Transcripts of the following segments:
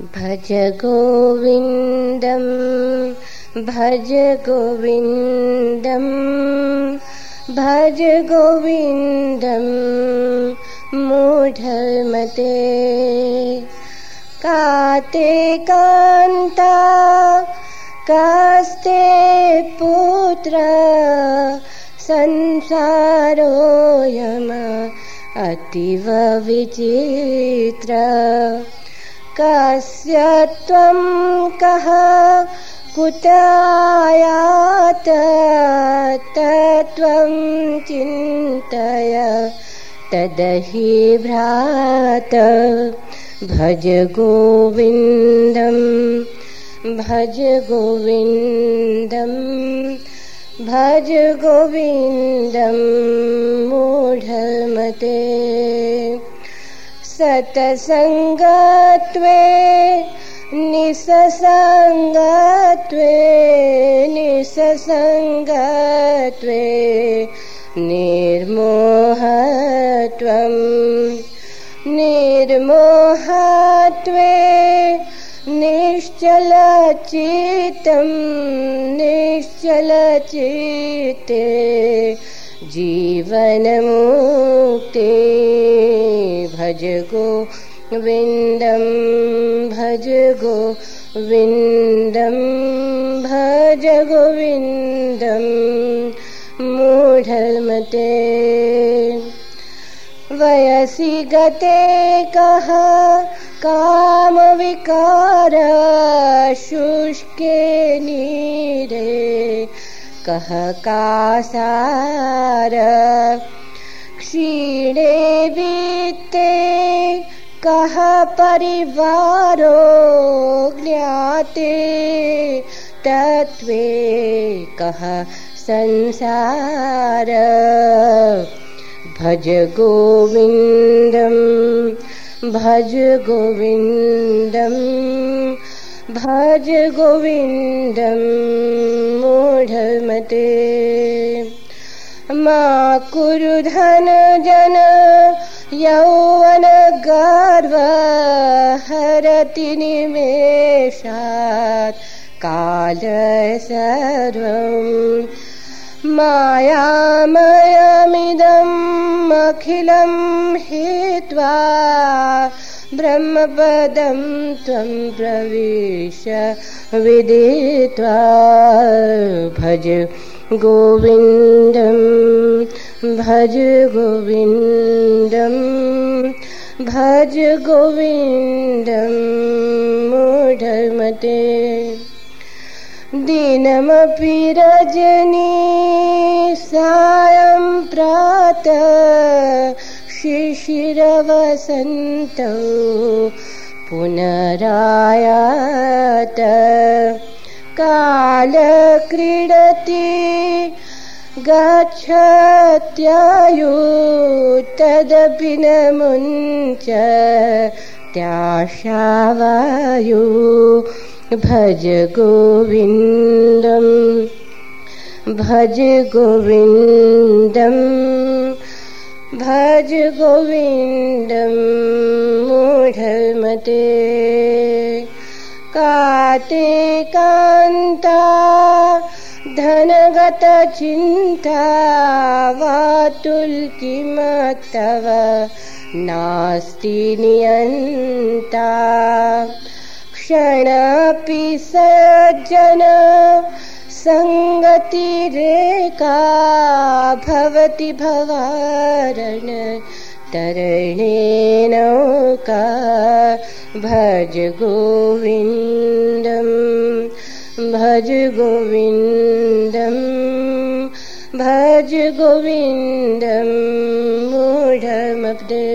भज गोविन्दं भज गोविन्दं भज गोविन्दं मूढमते काते कान्ता कास्ते पुत्र संसारोऽयम अतीव विचित्र कस्य त्वं कः? कुतायात तत्त्वं चिन्तय। तदहि भ्रात भज गोविन्दं भज गोविन्दं भज गोविन्दं मूढमते सतसङ्गत्वे निससङ्गत्वे निससङ्गत्वे निर्मोहत्वं निर्मोहत्वे निश्चलचितं निश्चलचिते जीवनमुक्ते भज गोविन्दं भज गोविन्दं भज गोविन्दं मूढमते वयसि गते कः कामविकार शुष्के नीरे कः कासार। क्षीणे वित्ते कः परिवारो ज्ञाते। तत्त्वे कः संसार। भज गोविन्दं भज गोविन्दं भज गोविन्दं मूढमते। मा कुरु धन जन यौवन गर्व हरति निमेषात् काल सर्वम् मायामयमिदम् अखिलं हित्वा ब्रह्मपदं त्वं प्रविश विदित्वा भज गोविन्दं भज गोविन्दं भज गोविन्दं मूढमते। दिनमपि रजनी सायं प्रातः शिशिरवसन्तौ पुनरायात। कालक्रीडति गच्छत्यायु तदपि न मुञ्च त्याशावायु। भज गोविन्दं भज गोविन्दं भज गोविन्दं मूढमते। काते कान्ता धनगतचिन्ता वातुल्किमत्तव नास्ति नियन्ता। क्षणपि सज्जन सङ्गतिरेका भवति भवारण तरणेनौका भज गोविन्दं भज गोविन्दं भज गोविन्दं मूढमब्दे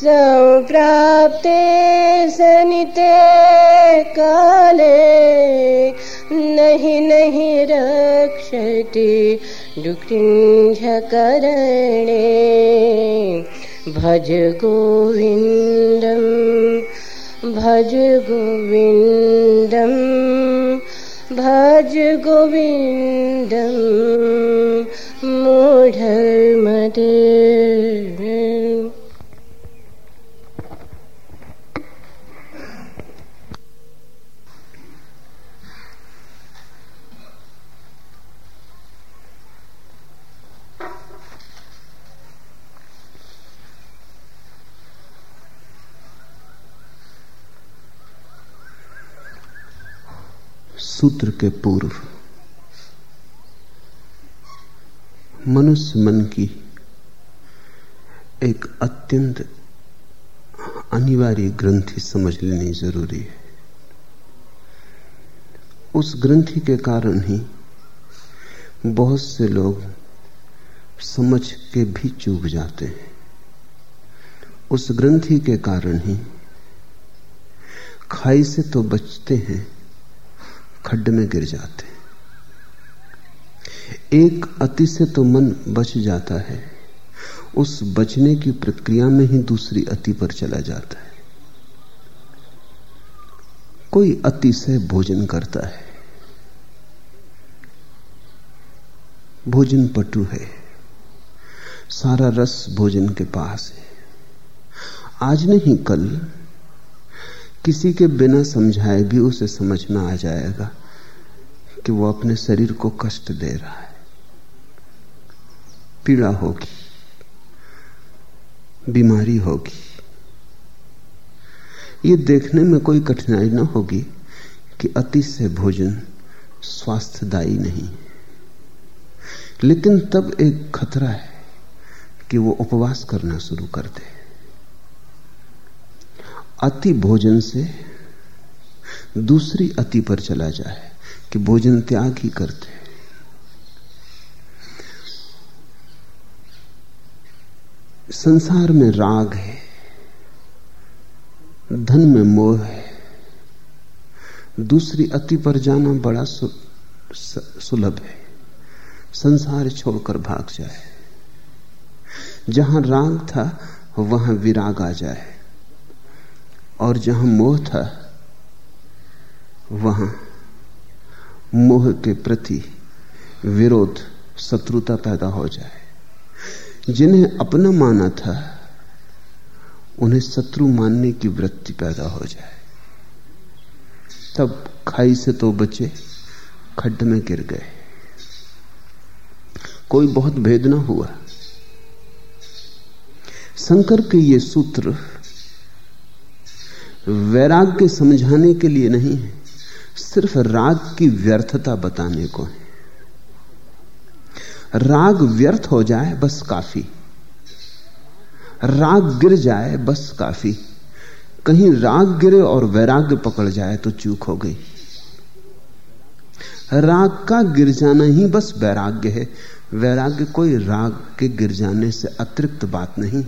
सम्प्राप्ते सनिते काले नहि नहि रक्षति दुकरणे भज गोविन्दम् भज गोविन्दम् भज गोविन्दम् गोविन्दढलमदे सूत्र के पूर्व। मनुष्य मन की एक अत्यंत अनिवार्य ग्रंथि समझ लेनी ज़रूरी है। उस ग्रंथि के कारण ही बहुत से लोग समझ के भी चूक जाते हैं। उस ग्रंथि के कारण ही खाई से तो बचते हैं खड्ड में गिर जाते हैं। एक अति से तो मन बच जाता है। उस बचने की प्रक्रिया में ही दूसरी अति पर चला जाता है। कोई अति से भोजन करता है। भोजन पटु है। सारा रस भोजन के पास है। आज नहीं, कल किसी के बिना समझाए भी उसे समझ में आ जाएगा। कि वो अपने शरीर को कष्ट दे रहा है। पीड़ा होगी, बीमारी होगी। ये देखने में कोई कठिनाई ना होगी कि अति से भोजन स्वास्थ्यदायी नहीं लेकिन तब एक खतरा है कि वो उपवास करना शुरू कर दे। अति भोजन से दूसरी अति पर चला जाए। कि भोजन त्याग ही करते संसार में राग है, धन में मोह है, दूसरी अति पर जाना बड़ा सुलभ है। संसार छोड़कर भाग जाए। जहाँ राग था, वहाँ विराग आ जाए। और जहाँ मोह था, वहाँ मोह के प्रति विरोध, शत्रुता पैदा हो जाए। जिन्हें अपना माना था, उन्हें शत्रु मानने की वृत्ति पैदा हो जाए। तब खाई से तो बचे, खड्ड में गिर गए। कोई बहुत भेद ना हुआ। शंकर के ये सूत्र वैराग्य समझाने के लिए नहीं है। सिर्फ़ राग की व्यर्थता बताने को है। राग व्यर्थ हो जाए, बस काफ़ी। राग गिर जाए, बस काफ़ी। कहीं राग गिरे और वैराग्य पकड़ जाए तो चूक हो गई। राग का गिर जाना ही बस वैराग्य है। वैराग्य कोई राग के गिर जाने से अतिरिक्त बात नहीं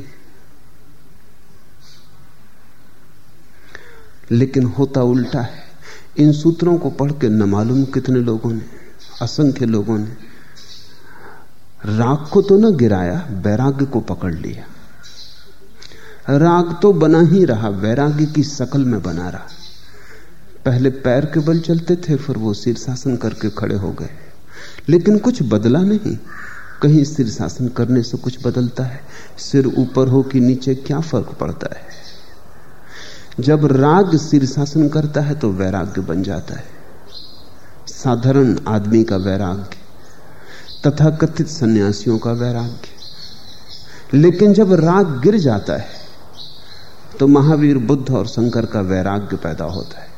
लेकिन होता उल्टा है। इन सूत्रों को पढ़ के न मालूम कितने लोगों ने, असंख्य लोगों ने। राग को तो न गिराया, वैराग्य को पकड़ लिया। राग तो बना ही रहा, वैराग्य की शकल में बना रहा। पहले पैर के बल चलते थे, फिर वो शीर्षासन करके खड़े हो गए। लेकिन कुछ बदला नहीं। कहीं शीर्षासन करने से कुछ बदलता है। सिर ऊपर हो कि नीचे क्या फ़र्क पड़ता है? जब राग शीर्षासन करता है तो वैराग्य बन जाता है। साधारण आदमी का वैराग्य तथा कथित सन्यासियों का वैराग्य। लेकिन जब राग गिर जाता है तो महावीर बुद्ध और शंकर का वैराग्य पैदा होता है।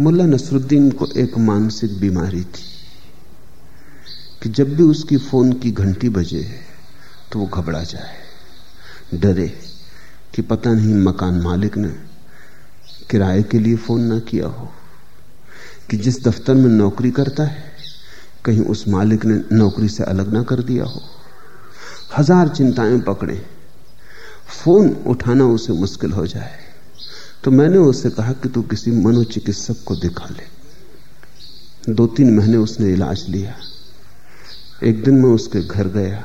मुल्ला नसरुद्दीन को एक मानसिक बीमारी थी कि जब भी उसकी फ़ोन की घंटी बजे तो वो घबरा जाए, डरे। कि पता नहीं मकान मालिक ने किराए के लिए फ़ोन ना किया हो। कि जिस दफ्तर में नौकरी करता है, कहीं उस मालिक ने नौकरी से अलग ना कर दिया हो। हज़ार चिंताएँ पकड़े। फ़ोन उठाना उसे मुश्किल हो जाए। तो मैंने उससे कहा कि तू किसी मनोचिकित्सक को दिखा ले। दो तीन महीने उसने इलाज लिया। एक दिन मैं उसके घर गया।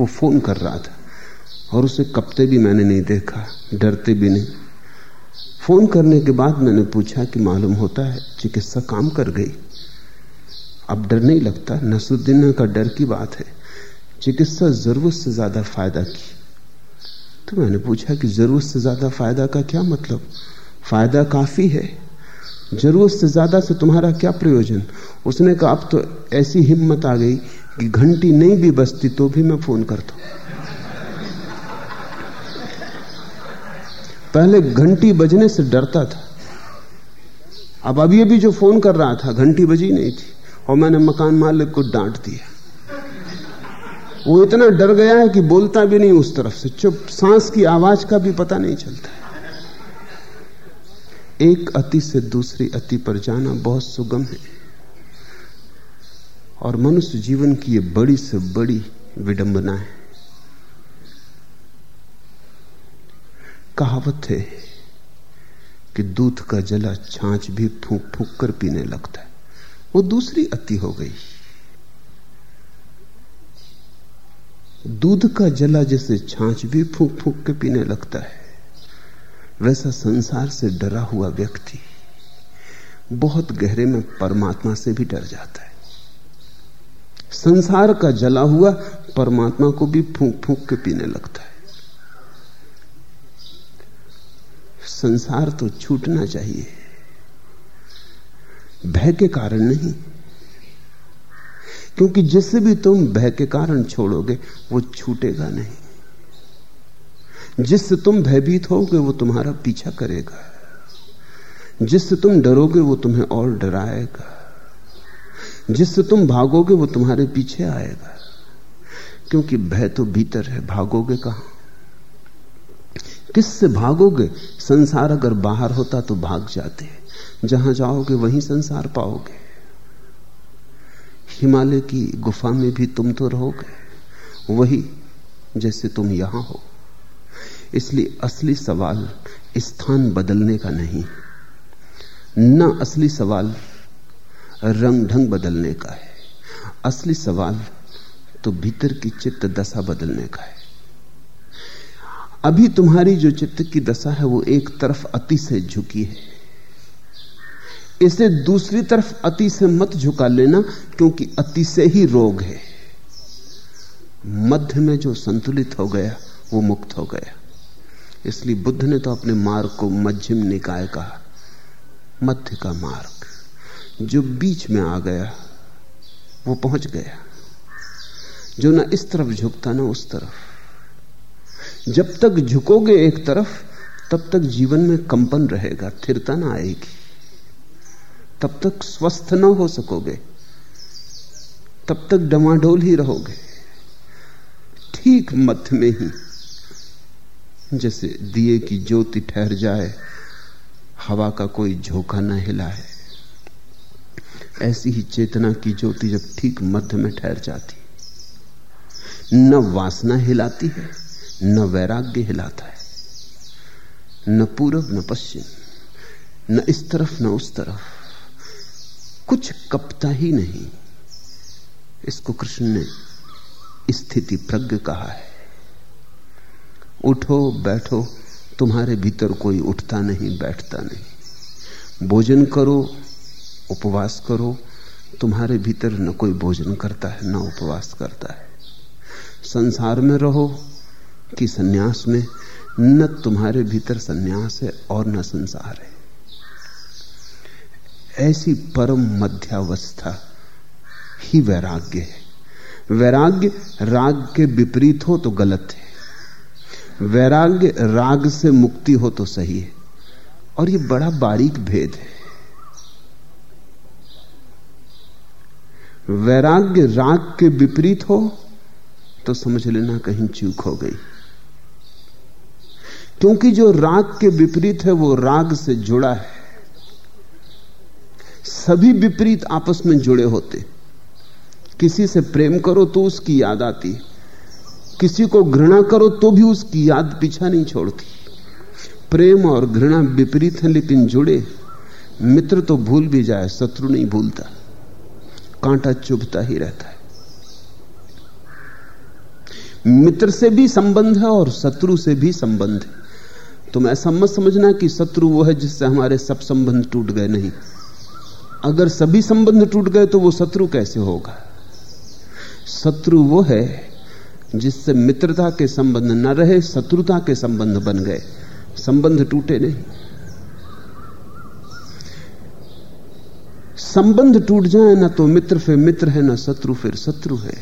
वो फ़ोन कर रहा था। और उसे कपते भी मैंने नहीं देखा, डरते भी नहीं। फ़ोन करने के बाद मैंने पूछा कि मालूम होता है चिकित्सा काम कर गई। अब डर नहीं लगता, नसरुद्दीन का डर की बात है। चिकित्सा ज़रूरत से ज़्यादा फ़ायदा की। तो मैंने पूछा कि ज़रूरत से ज़्यादा फ़ायदा का क्या मतलब? फ़ायदा काफ़ी है। ज़रूरत से ज़्यादा से तुम्हारा क्या प्रयोजन? उसने कहा, अब तो ऐसी हिम्मत आ गई कि घंटी नहीं भी बजती तो भी मैं फ़ोन करता हूँ। पहले घंटी बजने से डरता था। अब अभी अभी जो फ़ोन कर रहा था, घंटी बजी नहीं थी और मैंने मकान मालिक को डांट दिया। वो इतना डर गया है कि बोलता भी नहीं उस तरफ़ से। चुप, सांस की आवाज़ का भी पता नहीं चलता। एक अति से दूसरी अति पर जाना बहुत सुगम है। और मनुष्य जीवन की ये बड़ी से बड़ी विडंबना है। कहावत है कि दूध का जला छाछ भी फूक फूक कर पीने लगता है। वो दूसरी अति हो गई। दूध का जला जैसे छाछ भी फूक फूक के पीने लगता है। वैसा संसार से डरा हुआ व्यक्ति बहुत गहरे में परमात्मा से भी डर जाता है। संसार का जला हुआ परमात्मा को भी फूक फूक के पीने लगता है। संसार तो छूटना चाहिए। भय के कारण नहीं। क्योंकि जिससे भी तुम भय के कारण छोड़ोगे, वो छूटेगा नहीं। जिससे तुम भयभीत होगे, वो तुम्हारा पीछा करेगा। जिससे तुम डरोगे, वो तुम्हें और डराएगा। जिससे तुम भागोगे, वो तुम्हारे पीछे आएगा। क्योंकि भय तो भीतर है, भागोगे कहाँ? किससे भागोगे? संसार अगर बाहर होता तो भाग जाते जहाँ जाओगे, वहीं संसार पाओगे। हिमालय की गुफा में भी तुम तो रहोगे। वही जैसे तुम यहाँ हो। इसलिए असली सवाल स्थान बदलने का नहीं। न असली सवाल रंग ढंग बदलने का है। असली सवाल तो भीतर की चित्त दशा बदलने का है। अभी तुम्हारी जो चित्त की दशा है, वो एक तरफ़ अति से झुकी है। इसे दूसरी तरफ़ अति से मत झुका लेना, क्योंकि अति से ही रोग है। मध्य में जो संतुलित हो गया, वो मुक्त हो गया। इसलिए बुद्ध ने तो अपने मार्ग को मध्यम निकाय कहा। मध्य का मार्ग, जो बीच में आ गया, वो पहुँच गया। जो ना इस तरफ़ झुकता, ना उस तरफ़। जब तक झुकोगे एक तरफ़, तब तक जीवन में कंपन रहेगा, थिरता ना आएगी। तब तक स्वस्थ ना हो सकोगे, तब तक डमाडोल ही रहोगे। ठीक मध्य में ही, जैसे दिए की ज्योति ठहर जाए, हवा का कोई झोंका न हिलाए। ऐसी ही चेतना की ज्योति जब ठीक मध्य में ठहर जाती, न वासना हिलाती है न वैराग्य हिलाता है, न पूरब, न पश्चिम, न इस तरफ़, न उस तरफ़। कुछ कपता ही नहीं, इसको कृष्ण ने स्थिति प्रज्ञ कहा है। उठो, बैठो, तुम्हारे भीतर कोई उठता नहीं, बैठता नहीं। भोजन करो, उपवास करो, तुम्हारे भीतर न कोई भोजन करता है, न उपवास करता है। संसार में रहो कि सन्यास में न तुम्हारे भीतर सन्यास है और न संसार है। ऐसी परम मध्यावस्था ही वैराग्य है। वैराग्य राग के विपरीत हो तो गलत है। वैराग्य राग से मुक्ति हो तो सही है। और ये बड़ा बारीक भेद है। वैराग्य राग के विपरीत हो तो समझ लेना कहीं चूक हो गई। क्योंकि जो राग के विपरीत है, वो राग से जुड़ा है। सभी विपरीत आपस में जुड़े होते। किसी से प्रेम करो तो उसकी याद आती। किसी को घृणा करो तो भी उसकी याद पीछा नहीं छोड़ती। प्रेम और घृणा विपरीत है, लेकिन जुड़े। मित्र तो भूल भी जाए, शत्रु नहीं भूलता। कांटा चुभता ही रहता है। मित्र से भी संबंध है और शत्रु से भी संबंध है। तुम ऐसा मत समझना कि शत्रु वो है जिससे हमारे सब संबंध टूट गए नहीं। अगर सभी संबंध टूट गए तो वो शत्रु कैसे होगा? शत्रु वो है जिससे मित्रता के संबंध न रहे, शत्रुता के संबंध बन गए। संबंध टूटे नहीं। संबंध टूट जाए ना तो मित्र फिर मित्र है, ना शत्रु फिर शत्रु है।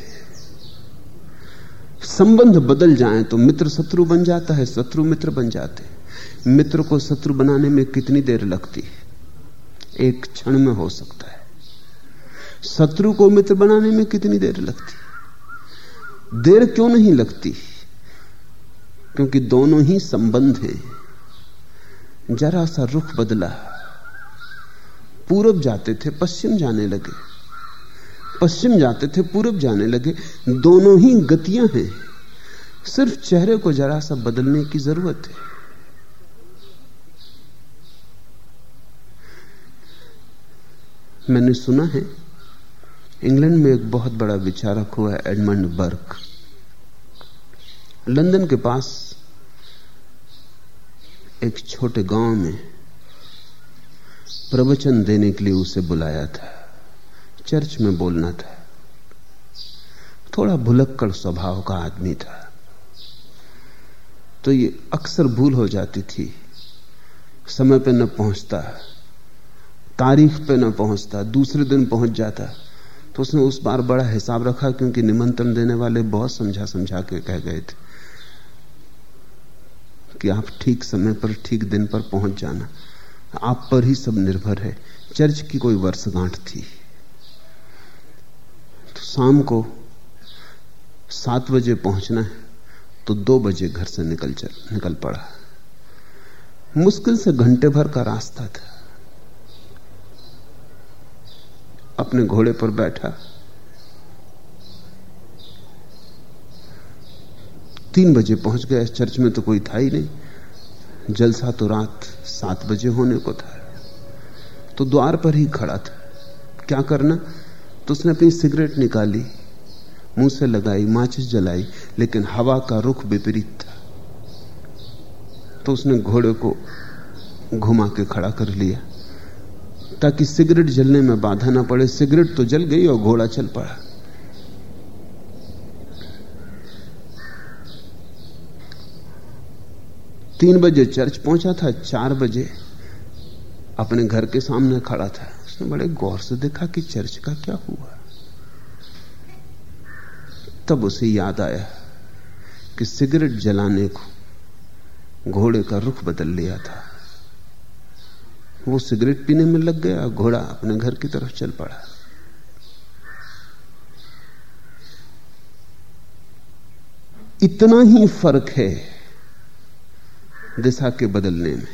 संबंध बदल जाए तो मित्र शत्रु बन जाता है, शत्रु मित्र बन जाते मित्र को शत्रु बनाने में कितनी देर लगती है? एक क्षण में हो सकता है। शत्रु को मित्र बनाने में कितनी देर लगती देर क्यों नहीं लगती? क्योंकि दोनों ही संबंध हैं। जरा सा रुख बदला। पूरब जाते थे, पश्चिम जाने लगे। पश्चिम जाते थे, पूरब जाने लगे। दोनों ही गतियाँ हैं। सिर्फ़ चेहरे को जरा सा बदलने की ज़रूरत है। मैंने सुना है, इंग्लैंड में एक बहुत बड़ा विचारक हुआ एडमंड बर्क। लंदन के पास एक छोटे गाँव में प्रवचन देने के लिए उसे बुलाया था। चर्च में बोलना था। थोड़ा भुलक्कड़ स्वभाव का आदमी था। तो ये अक्सर भूल हो जाती थी। समय पे न पहुँचता। तारीख पे न पहुँचता, दूसरे दिन पहुँच जाता। तो उसने उस बार बड़ा हिसाब रखा क्योंकि निमंत्रण देने वाले बहुत समझा समझा के कह गए थे कि आप ठीक समय पर, ठीक दिन पर पहुँच जाना। आप पर ही सब निर्भर है। चर्च की कोई वर्षगांठ थी। तो शाम को सात बजे पहुँचना है तो दो बजे घर से निकल चल, निकल पड़ा। मुश्किल से घंटे भर का रास्ता था। अपने घोड़े पर बैठा। तीन बजे पहुँच गया। चर्च में तो कोई था ही नहीं। जलसा तो रात सात बजे होने को था। तो द्वार पर ही खड़ा था। क्या करना? तो उसने अपनी सिगरेट निकाली, मुँह से लगाई, माचिस जलाई, लेकिन हवा का रुख विपरीत था। तो उसने घोड़े को घुमा के खड़ा कर लिया। ताकि सिगरेट जलने में बाधा ना पड़े। सिगरेट तो जल गई और घोड़ा चल पड़ा। तीन बजे चर्च पहुँचा था, चार बजे अपने घर के सामने खड़ा था। उसने बड़े गौर से देखा कि चर्च का क्या हुआ। तब उसे याद आया कि सिगरेट जलाने को घोड़े का रुख बदल लिया था। वो सिगरेट पीने में लग गया, घोड़ा अपने घर की तरफ़ चल पड़ा। इतना ही फ़र्क है दिशा के बदलने में।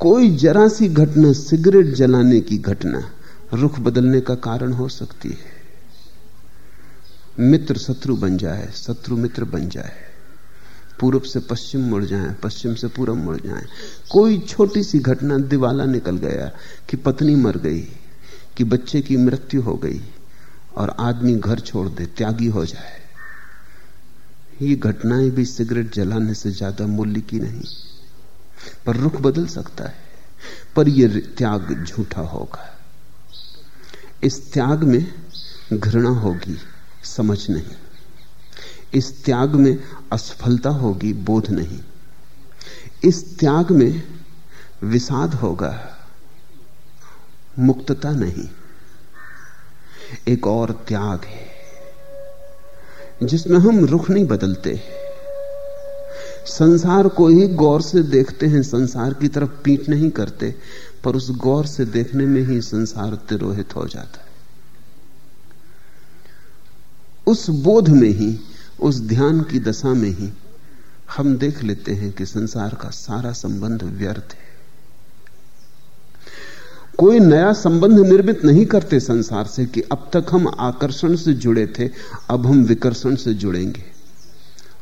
कोई जरा सी घटना, सिगरेट जलाने की घटना, रुख बदलने का कारण हो सकती है। मित्र शत्रु बन जाए, शत्रु मित्र बन जाए। पूर्व से पश्चिम मुड़ जाए, पश्चिम से पूर्व मुड़ जाए। कोई छोटी सी घटना दिवाला निकल गया कि पत्नी मर गई, कि बच्चे की मृत्यु हो गई और आदमी घर छोड़ दे, त्यागी हो जाए। ये घटनाएँ भी सिगरेट जलाने से ज़्यादा मूल्य की नहीं, पर रुख बदल सकता है, पर यह त्याग झूठा होगा। इस त्याग में घृणा होगी, समझ नहीं। इस त्याग में असफलता होगी, बोध नहीं। इस त्याग में विषाद होगा, मुक्तता नहीं। एक और त्याग है, जिसमें हम रुख नहीं बदलते। संसार को ही गौर से देखते हैं, संसार की तरफ़ पीठ नहीं करते, पर उस गौर से देखने में ही संसार तिरोहित हो जाता है। उस बोध में ही उस ध्यान की दशा में ही हम देख लेते हैं कि संसार का सारा संबंध व्यर्थ है। कोई नया संबंध निर्मित नहीं करते संसार से कि अब तक हम आकर्षण से जुड़े थे, अब हम विकर्षण से जुड़ेंगे।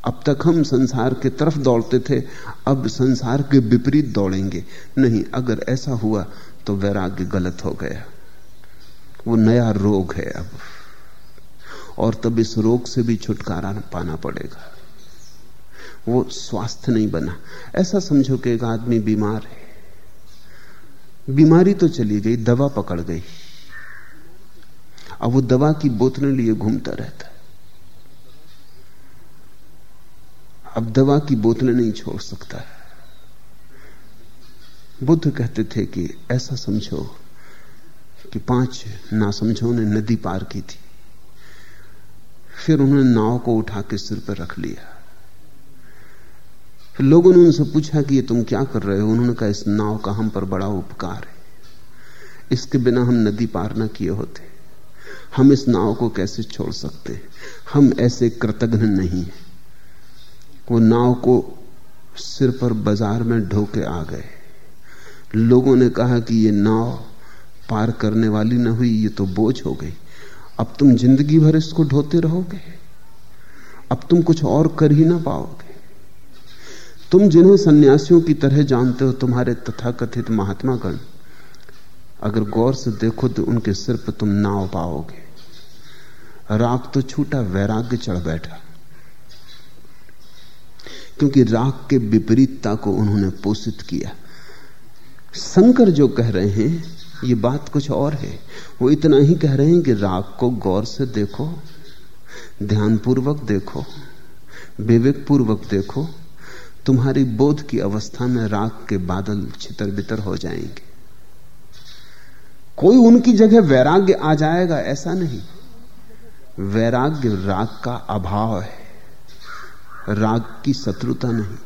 अब तक हम संसार के तरफ़ दौड़ते थे, अब संसार के विपरीत दौड़ेंगे। नहीं, अगर ऐसा हुआ तो वैराग्य गलत हो गया। वो नया रोग है अब। और तब इस रोग से भी छुटकारा पाना पड़ेगा। वो स्वास्थ्य नहीं बना। ऐसा समझो कि एक आदमी बीमार है। बीमारी तो चली गई, दवा पकड़ गई। अब वो दवा की बोतलें लिए घूमता रहता है। अब दवा की बोतलें नहीं छोड़ सकता है। बुद्ध कहते थे कि ऐसा समझो कि पाँच ना समझो ने नदी पार की थी। फिर उन्होंने नाव को उठा के सिर पर रख लिया। फिर लोगों ने उनसे पूछा कि ये तुम क्या कर रहे हो? उन्होंने कहा, इस नाव का हम पर बड़ा उपकार है। इसके बिना हम नदी पार ना किए होते। हम इस नाव को कैसे छोड़ सकते? हम ऐसे कृतघ्न नहीं है। वो नाव को सिर पर बाज़ार में ढोके आ गए। लोगों ने कहा कि ये नाव पार करने वाली न हुई, ये तो बोझ हो गई। अब तुम ज़िंदगी भर इसको ढोते रहोगे। अब तुम कुछ और कर ही ना पाओगे। तुम जिन्हें सन्यासियों की तरह जानते हो, तुम्हारे तथाकथित महात्मा गण अगर गौर से देखो तो उनके सिर पर तुम नाव पाओगे। राग तो छूटा, वैराग्य चढ़ बैठा। क्योंकि राग के विपरीतता को उन्होंने पोषित किया। शंकर जो कह रहे हैं ये बात कुछ और है। वो इतना ही कह रहे हैं कि राग को गौर से देखो, ध्यानपूर्वक देखो विवेक पूर्वक देखो, तुम्हारी बोध की अवस्था में राग के बादल छितर बितर हो जाएँगे। कोई उनकी जगह वैराग्य आ जाएगा, ऐसा नहीं। वैराग्य राग का अभाव है। राग की शत्रुता नहीं।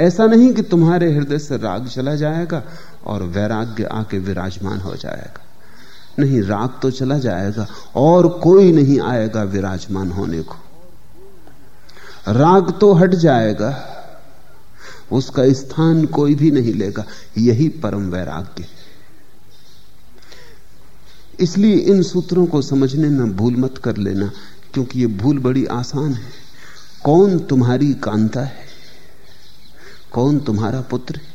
ऐसा नहीं कि तुम्हारे हृदय से राग चला जाएगा और वैराग्य आके विराजमान हो जाएगा। नहीं, राग तो चला जाएगा और कोई नहीं आएगा विराजमान होने को। राग तो हट जाएगा, उसका स्थान कोई भी नहीं लेगा, यही परम वैराग्य है। इसलिए इन सूत्रों को समझने में भूल मत कर लेना, क्योंकि ये भूल बड़ी आसान है। कौन तुम्हारी कांता है? कौन तुम्हारा पुत्र है?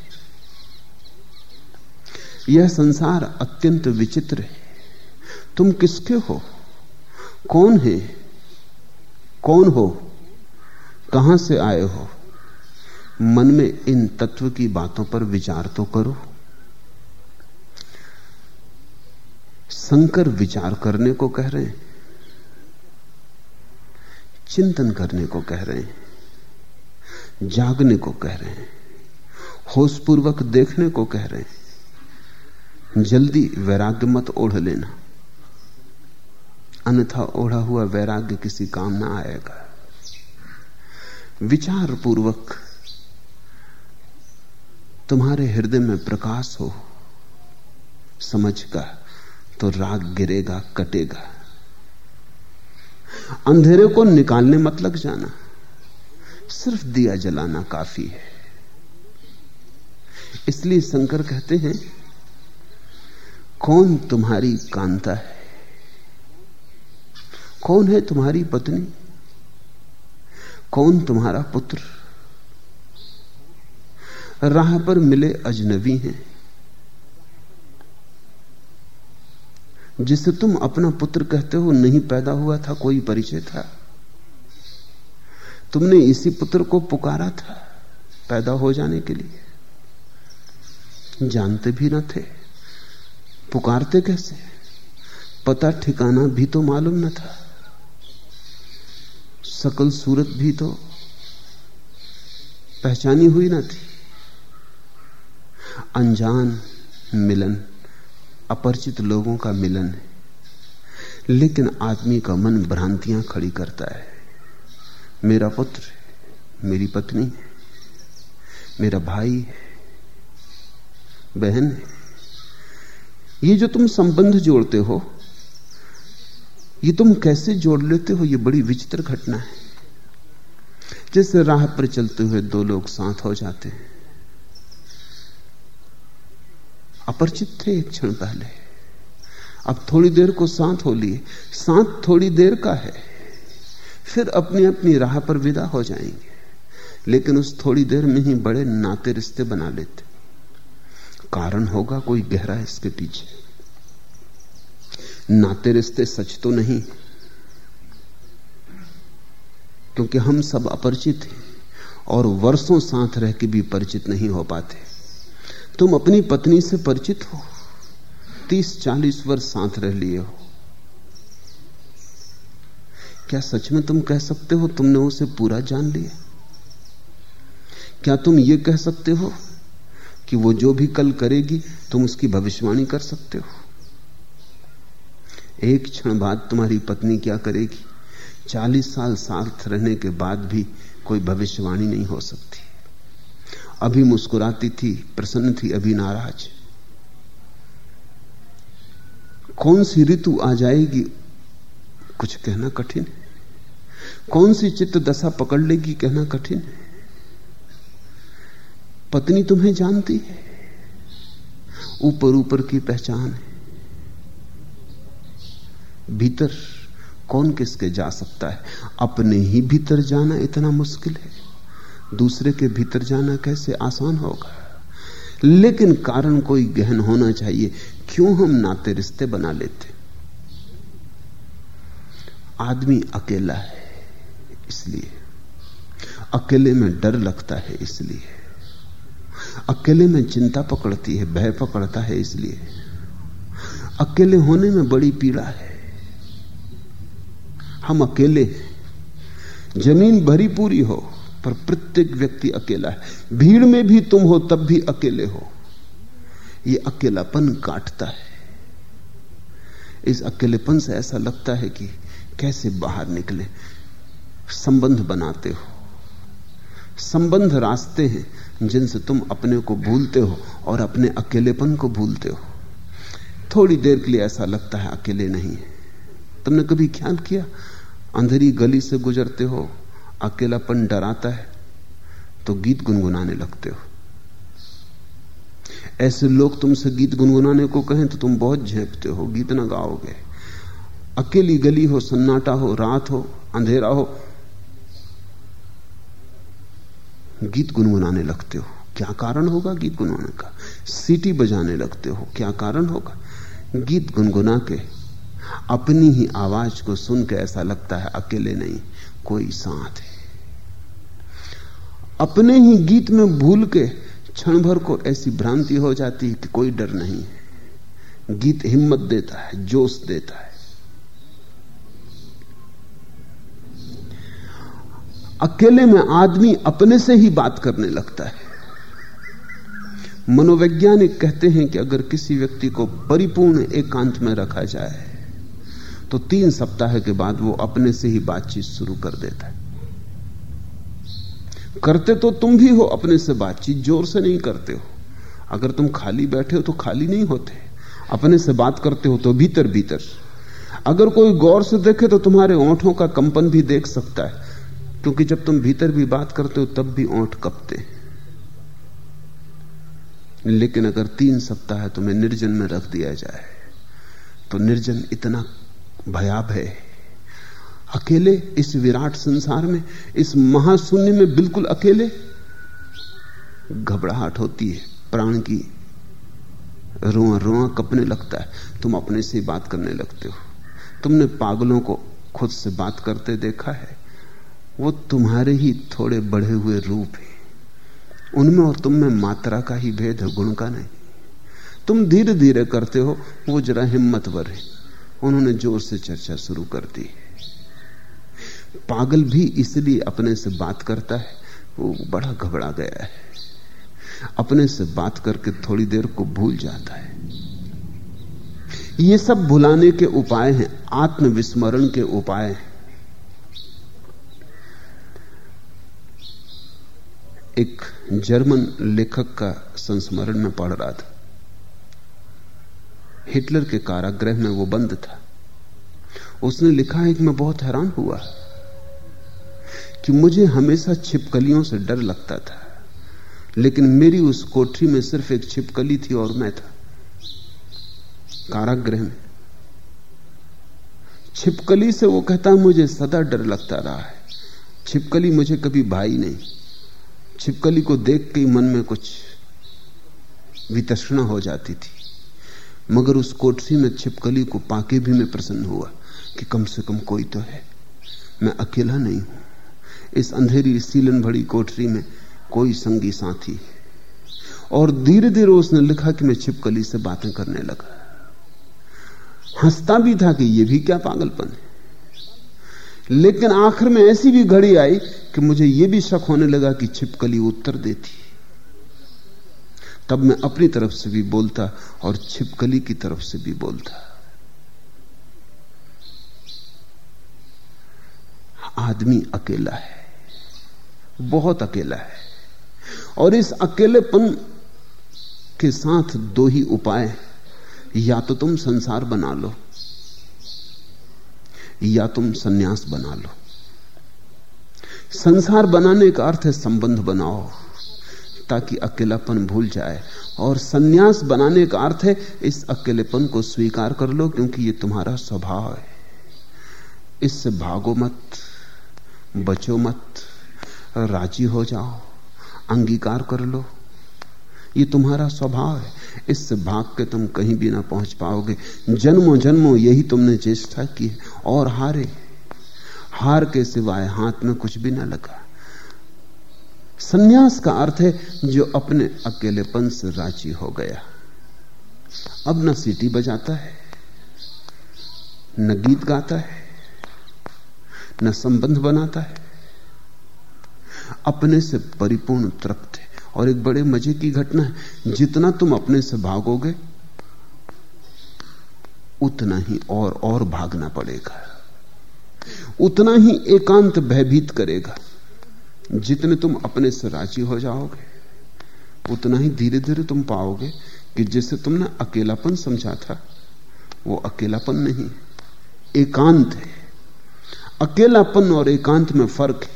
यह संसार अत्यंत विचित्र है। तुम किसके हो? कौन है? कौन हो? कहाँ से आए हो? मन में इन तत्व की बातों पर विचार तो करो। शंकर विचार करने को कह रहे हैं। चिंतन करने को कह रहे हैं। जागने को कह रहे हैं। होशपूर्वक देखने को कह रहे हैं। जल्दी वैराग्य मत ओढ़ लेना। अन्यथा ओढ़ा हुआ वैराग्य किसी काम ना आएगा। विचार पूर्वक तुम्हारे हृदय में प्रकाश हो समझ का तो राग गिरेगा, कटेगा। अंधेरे को निकालने मत लग जाना। सिर्फ़ दिया जलाना काफ़ी है। इसलिए शंकर कहते हैं कौन तुम्हारी कांता है? कौन है तुम्हारी पत्नी? कौन तुम्हारा पुत्र? राह पर मिले अजनबी हैं, जिसे तुम अपना पुत्र कहते हो, नहीं पैदा हुआ था, कोई परिचय था। तुमने इसी पुत्र को पुकारा था, पैदा हो जाने के लिए। जानते भी न थे। पुकारते कैसे? पता ठिकाना भी तो मालूम न था। सकल सूरत भी तो पहचानी हुई न थी। अनजान मिलन, अपरिचित लोगों का मिलन है। लेकिन आदमी का मन भ्रांतियाँ खड़ी करता है। मेरा पुत्र, मेरी पत्नी मेरा भाई बहन है। ये जो तुम संबंध जोड़ते हो, ये तुम कैसे जोड़ लेते हो? ये बड़ी विचित्र घटना है। जैसे राह पर चलते हुए दो लोग साथ हो जाते हैं। अपरिचित थे एक क्षण पहले। अब थोड़ी देर को साथ हो लिए। साथ थोड़ी देर का है। फिर अपनी अपनी राह पर विदा हो जाएँगे। लेकिन उस थोड़ी देर में ही बड़े नाते रिश्ते बना लेते। कारण होगा कोई गहरा इसके पीछे। नाते रिश्ते सच तो नहीं, क्योंकि हम सब अपरिचित हैं और वर्षों साथ रह के भी परिचित नहीं हो पाते। तुम अपनी पत्नी से परिचित हो तीस चालीस वर्ष साथ रह लिए हो। क्या सच में तुम कह सकते हो तुमने उसे पूरा जान लिया? क्या तुम ये कह सकते हो कि वो जो भी कल करेगी, तुम उसकी भविष्यवाणी कर सकते हो। एक क्षण बाद तुम्हारी पत्नी क्या करेगी? चालीस साल साथ रहने के बाद भी कोई भविष्यवाणी नहीं हो सकती। अभी मुस्कुराती थी, प्रसन्न थी, अभी नाराज़। कौन सी ऋतु आ जाएगी? कुछ कहना कठिन। कौन सी चित्त दशा पकड़ लेगी, कहना कठिन। है पत्नी तुम्हें जानती है। ऊपर ऊपर की पहचान है। भीतर कौन किसके जा सकता है? अपने ही भीतर जाना इतना मुश्किल है। दूसरे के भीतर जाना कैसे आसान होगा? लेकिन कारण कोई गहन होना चाहिए, क्यों हम नाते रिश्ते बना लेते? आदमी अकेला है इसलिए। अकेले में डर लगता है इसलिए। अकेले में चिंता पकड़ती है, भय पकड़ता है इसलिए। अकेले होने में बड़ी पीड़ा है। हम अकेले ज़मीन भरी पूरी हो, पर प्रत्येक व्यक्ति अकेला है। भीड़ में भी तुम हो, तब भी अकेले हो। यह अकेलापन काटता है। इस अकेलेपन से ऐसा लगता है कि कैसे बाहर निकले। संबंध बनाते हो। संबंध रास्ते हैं। जिनसे तुम अपने को भूलते हो और अपने अकेलेपन को भूलते हो। थोड़ी देर के लिए ऐसा लगता है अकेले नहीं है। तुमने कभी ख्याल किया? अंधेरी गली से गुजरते हो, अकेलापन डराता है तो गीत गुनगुनाने लगते हो। ऐसे लोग तुमसे गीत गुनगुनाने को कहें तो तुम बहुत झेपते हो, गीत ना गाओगे। अकेली गली हो, सन्नाटा हो, रात हो, अंधेरा हो गीत गुनगुनाने लगते हो। क्या कारण होगा गीत गुनगुनाने का? सीटी बजाने लगते हो। क्या कारण होगा? गीत गुनगुना के अपनी ही आवाज़ को सुन के ऐसा लगता है, अकेले नहीं, कोई साथ है। अपने ही गीत में भूल के क्षण भर को ऐसी भ्रांति हो जाती है कि कोई डर नहीं है। गीत हिम्मत देता है, जोश देता है। अकेले में आदमी अपने से ही बात करने लगता है। मनोवैज्ञानिक कहते हैं कि अगर किसी व्यक्ति को परिपूर्ण एकांत में रखा जाए तो तीन सप्ताह के बाद वो अपने से ही बातचीत शुरू कर देता है। करते तो तुम भी हो अपने से बातचीत, ज़ोर से नहीं करते हो। अगर तुम खाली बैठे हो तो खाली नहीं होते। अपने से बात करते हो तो भीतर भीतर अगर कोई गौर से देखे तो तुम्हारे ओंठों का कंपन भी देख सकता है। क्योंकि जब तुम भीतर भी बात करते हो, तब भी ओंठ कपते लेकिन अगर तीन सप्ताह तुम्हें निर्जन में रख दिया जाए तो निर्जन इतना भयाब है। अकेले इस विराट संसार में, इस महाशून्य में बिल्कुल अकेले घबराहट होती है। प्राण की रोआ रोआ कपने लगता है। तुम अपने से बात करने लगते हो। तुमने पागलों को खुद से बात करते देखा है। वो तुम्हारे ही थोड़े बढ़े हुए रूप है। उनमें और तुम में मात्रा का ही भेद है, गुण का नहीं। तुम धीरे धीरे करते हो, वो जरा हिम्मतवर है। उन्होंने ज़ोर से चर्चा शुरू कर दी। पागल भी इसलिए अपने से बात करता है, वो बड़ा घबरा गया है। अपने से बात करके थोड़ी देर को भूल जाता है। ये सब भुलाने के उपाय हैं, आत्मविस्मरण के उपाय हैं। एक जर्मन लेखक का संस्मरण में पढ़ रहा था। हिटलर के कारागृह में वो बंद था। उसने लिखा है कि मैं बहुत हैरान हुआ कि मुझे हमेशा छिपकलियों से डर लगता था, लेकिन मेरी उस कोठरी में सिर्फ़ एक छिपकली थी और मैं था। कारागृह में छिपकली से वो कहता, मुझे सदा डर लगता रहा है। छिपकली मुझे कभी भाई नहीं छिपकली को देख के ही मन में कुछ वितृष्णा हो जाती थी। मगर उस कोठरी में छिपकली को पाके भी मैं प्रसन्न हुआ कि कम से कम कोई तो है। मैं अकेला नहीं हूँ। इस अंधेरी सीलन भरी कोठरी में कोई संगी साथी और धीरे धीरे उसने लिखा कि मैं छिपकली से बातें करने लगा। हंसता भी था कि यह भी क्या पागलपन है। लेकिन आखिर में ऐसी भी घड़ी आई कि मुझे यह भी शक होने लगा कि छिपकली उत्तर देती तब मैं अपनी तरफ़ से भी बोलता और छिपकली की तरफ़ से भी बोलता। आदमी अकेला है, बहुत अकेला है, और इस अकेलेपन के साथ दो ही उपाय या तो तुम संसार बना लो या तुम सन्यास बना लो। संसार बनाने का अर्थ है संबंध बनाओ, ताकि अकेलापन भूल जाए। और सन्यास बनाने का अर्थ है इस अकेलेपन को स्वीकार कर लो, क्योंकि ये तुम्हारा स्वभाव है। इससे भागो मत, बचो मत, राज़ी हो जाओ, अंगीकार कर लो। ये तुम्हारा स्वभाव है। इससे भाग के तुम कहीं भी ना पहुँच पाओगे। जन्मों जन्मों यही तुमने चेष्टा की है और हारे। हार के सिवाय हाथ में कुछ भी ना लगा। सन्यास का अर्थ है जो अपने अकेलेपन से राज़ी हो गया। अब न सीटी बजाता है, न गीत गाता है, न संबंध बनाता है। अपने से परिपूर्ण तृप्त और एक बड़े मज़े की घटना है। जितना तुम अपने से भागोगे, उतना ही और और भागना पड़ेगा। उतना ही एकांत भयभीत करेगा। जितने तुम अपने से राज़ी हो जाओगे, उतना ही धीरे धीरे तुम पाओगे कि जिसे तुमने अकेलापन समझा था, वो अकेलापन नहीं, एकांत है। अकेलापन और एकांत में फ़र्क है।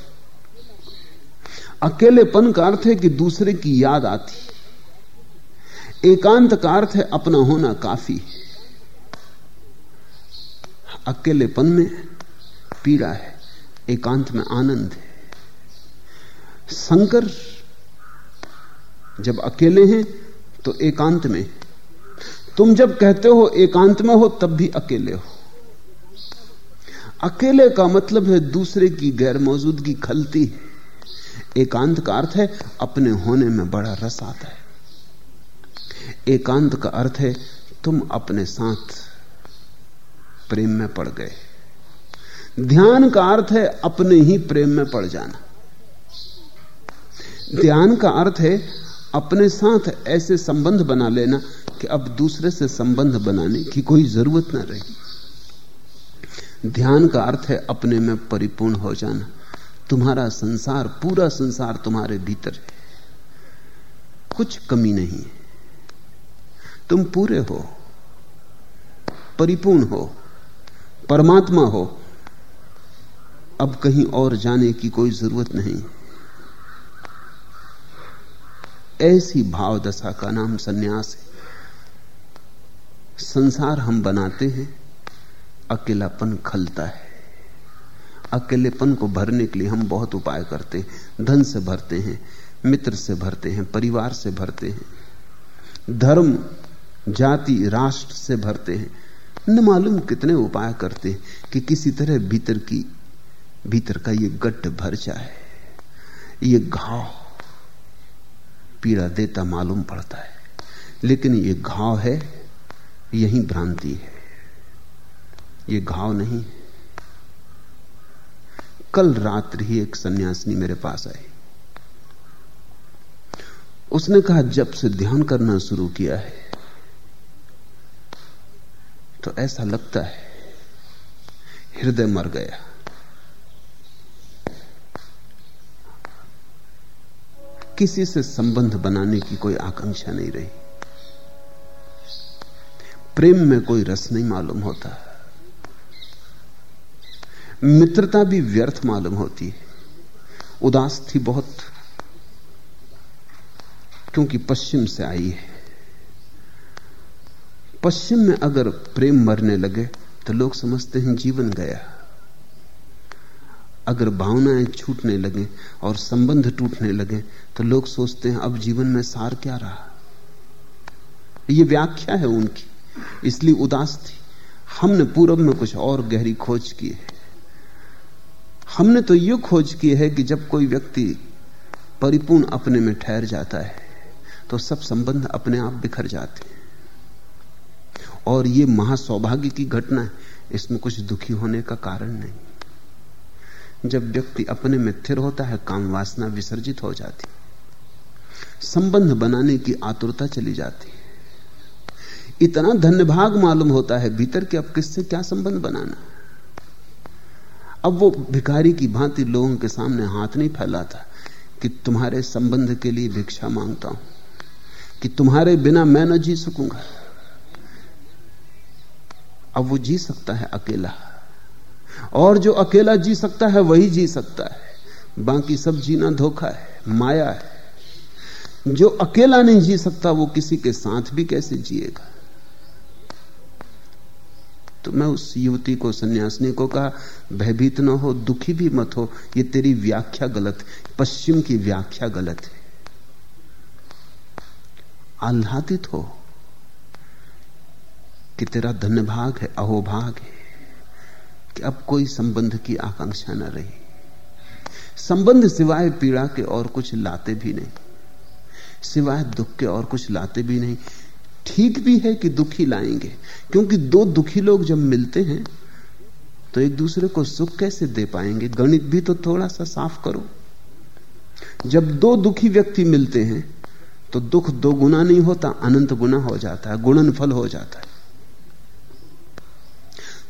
अकेलेपन का अर्थ है कि दूसरे की याद आती। एकांत का अर्थ है अपना होना काफ़ी। अकेलेपन में पीड़ा है, एकांत में आनंद है। शंकर जब अकेले हैं तो एकांत में। तुम जब कहते हो एकांत में हो, तब भी अकेले हो। अकेले का मतलब है दूसरे की गैर मौजूदगी खलती है। एकांत का अर्थ है, अपने होने में बड़ा रस आता है। एकांत का अर्थ है, तुम अपने साथ प्रेम में पड़ गए। ध्यान का अर्थ है, अपने ही प्रेम में पड़ जाना। ध्यान का अर्थ है, अपने साथ ऐसे संबंध बना लेना कि अब दूसरे से संबंध बनाने की कोई ज़रूरत ना रही। ध्यान का अर्थ है, अपने में परिपूर्ण हो जाना। तुम्हारा संसार, पूरा संसार तुम्हारे भीतर है। कुछ कमी नहीं। है तुम पूरे हो, परिपूर्ण हो, परमात्मा हो। अब कहीं और जाने की कोई ज़रूरत नहीं। ऐसी भाव दशा का नाम सन्यास है। संसार हम बनाते हैं, अकेलापन खलता है। अकेलेपन को भरने के लिए हम बहुत उपाय करते हैं। धन से भरते हैं, मित्र से भरते हैं, परिवार से भरते हैं, धर्म, जाति, राष्ट्र से भरते हैं। न मालूम कितने उपाय करते हैं कि किसी तरह भीतर की, भीतर का ये गट्ट भर जाए। ये घाव पीड़ा देता मालूम पड़ता है। लेकिन ये घाव है, यही भ्रांति है। ये घाव नहीं कल रात्रि ही एक सन्यासिनी मेरे पास आई। उसने कहा, जब से ध्यान करना शुरू किया है तो ऐसा लगता है हृदय मर गया। किसी से संबंध बनाने की कोई आकांक्षा नहीं रही। प्रेम में कोई रस नहीं मालूम होता। मित्रता भी व्यर्थ मालूम होती है। उदास थी बहुत, क्योंकि पश्चिम से आई है। पश्चिम में अगर प्रेम मरने लगे तो लोग समझते हैं जीवन गया। अगर भावनाएँ छूटने लगे और संबंध टूटने लगे तो लोग सोचते हैं, अब जीवन में सार क्या रहा? ये व्याख्या है उनकी। इसलिए उदास थी हमने पूरब में कुछ और गहरी खोज की है। हमने तो यह खोज की है कि जब कोई व्यक्ति परिपूर्ण अपने में ठहर जाता है तो सब संबंध अपने आप बिखर जाते हैं। और ये महासौभाग्य की घटना है, इसमें कुछ दुखी होने का कारण नहीं। जब व्यक्ति अपने में थिर होता है, काम वासना विसर्जित हो जाती संबंध बनाने की आतुरता चली जाती इतना धन्यभाग मालूम होता है, भीतर कि अब किससे क्या संबंध बनाना अब वो भिखारी की भांति लोगों के सामने हाथ नहीं फैलाता कि तुम्हारे संबंध के लिए भिक्षा माँगता हूँ, कि तुम्हारे बिना मैं न जी सकूँगा। अब वो जी सकता है अकेला। और जो अकेला जी सकता है, वही जी सकता है। बाकी सब जीना धोखा है, माया है। जो अकेला नहीं जी सकता, वो किसी के साथ भी कैसे जिएगा? तो मैं उस युवती को, सन्यासिनी को कहा, भयभीत ना हो, दुखी भी मत हो, ये तेरी व्याख्या गलत पश्चिम की व्याख्या गलत है। आह्लादित हो कि तेरा धन्यभाग है, अहोभाग है, कि अब कोई संबंध की आकांक्षा न रही। संबंध सिवाय पीड़ा के और कुछ लाते भी नहीं, सिवाय दुख के और कुछ लाते भी नहीं ठीक भी है कि दुखी लाएँगे? क्योंकि दो दुखी लोग जब मिलते हैं तो एक दूसरे को सुख कैसे दे पाएँगे? गणित भी तो थोड़ा सा साफ़ करो। जब दो दुखी व्यक्ति मिलते हैं तो दुख दो गुना नहीं होता, अनंत गुना हो जाता है गुणन फल हो जाता है।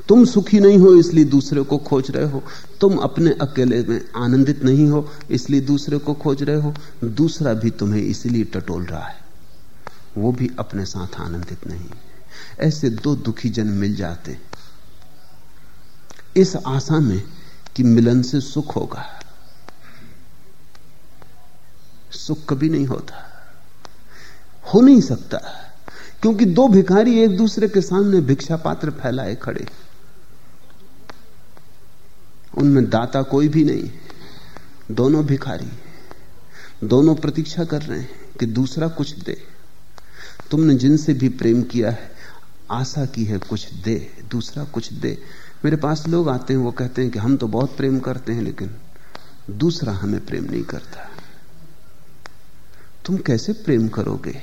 तुम सुखी नहीं हो, इसलिए दूसरे को खोज रहे हो। तुम अपने अकेले में आनंदित नहीं हो, इसलिए दूसरे को खोज रहे हो। दूसरा भी तुम्हें इसलिए टटोल रहा है। वो भी अपने साथ आनंदित नहीं। ऐसे दो दुखी जन मिल जाते। इस आशा में कि मिलन से सुख होगा। सुख कभी नहीं होता। हो नहीं सकता, क्योंकि दो भिखारी एक दूसरे के सामने भिक्षा पात्र फैलाए खड़े। उनमें दाता कोई भी नहीं, दोनों भिखारी, दोनों प्रतीक्षा कर रहे हैं कि दूसरा कुछ दे। तुमने जिनसे भी प्रेम किया है, आशा की है कुछ दे, दूसरा कुछ दे। मेरे पास लोग आते हैं, वो कहते हैं कि हम तो बहुत प्रेम करते हैं, लेकिन दूसरा हमें प्रेम नहीं करता। तुम कैसे प्रेम करोगे?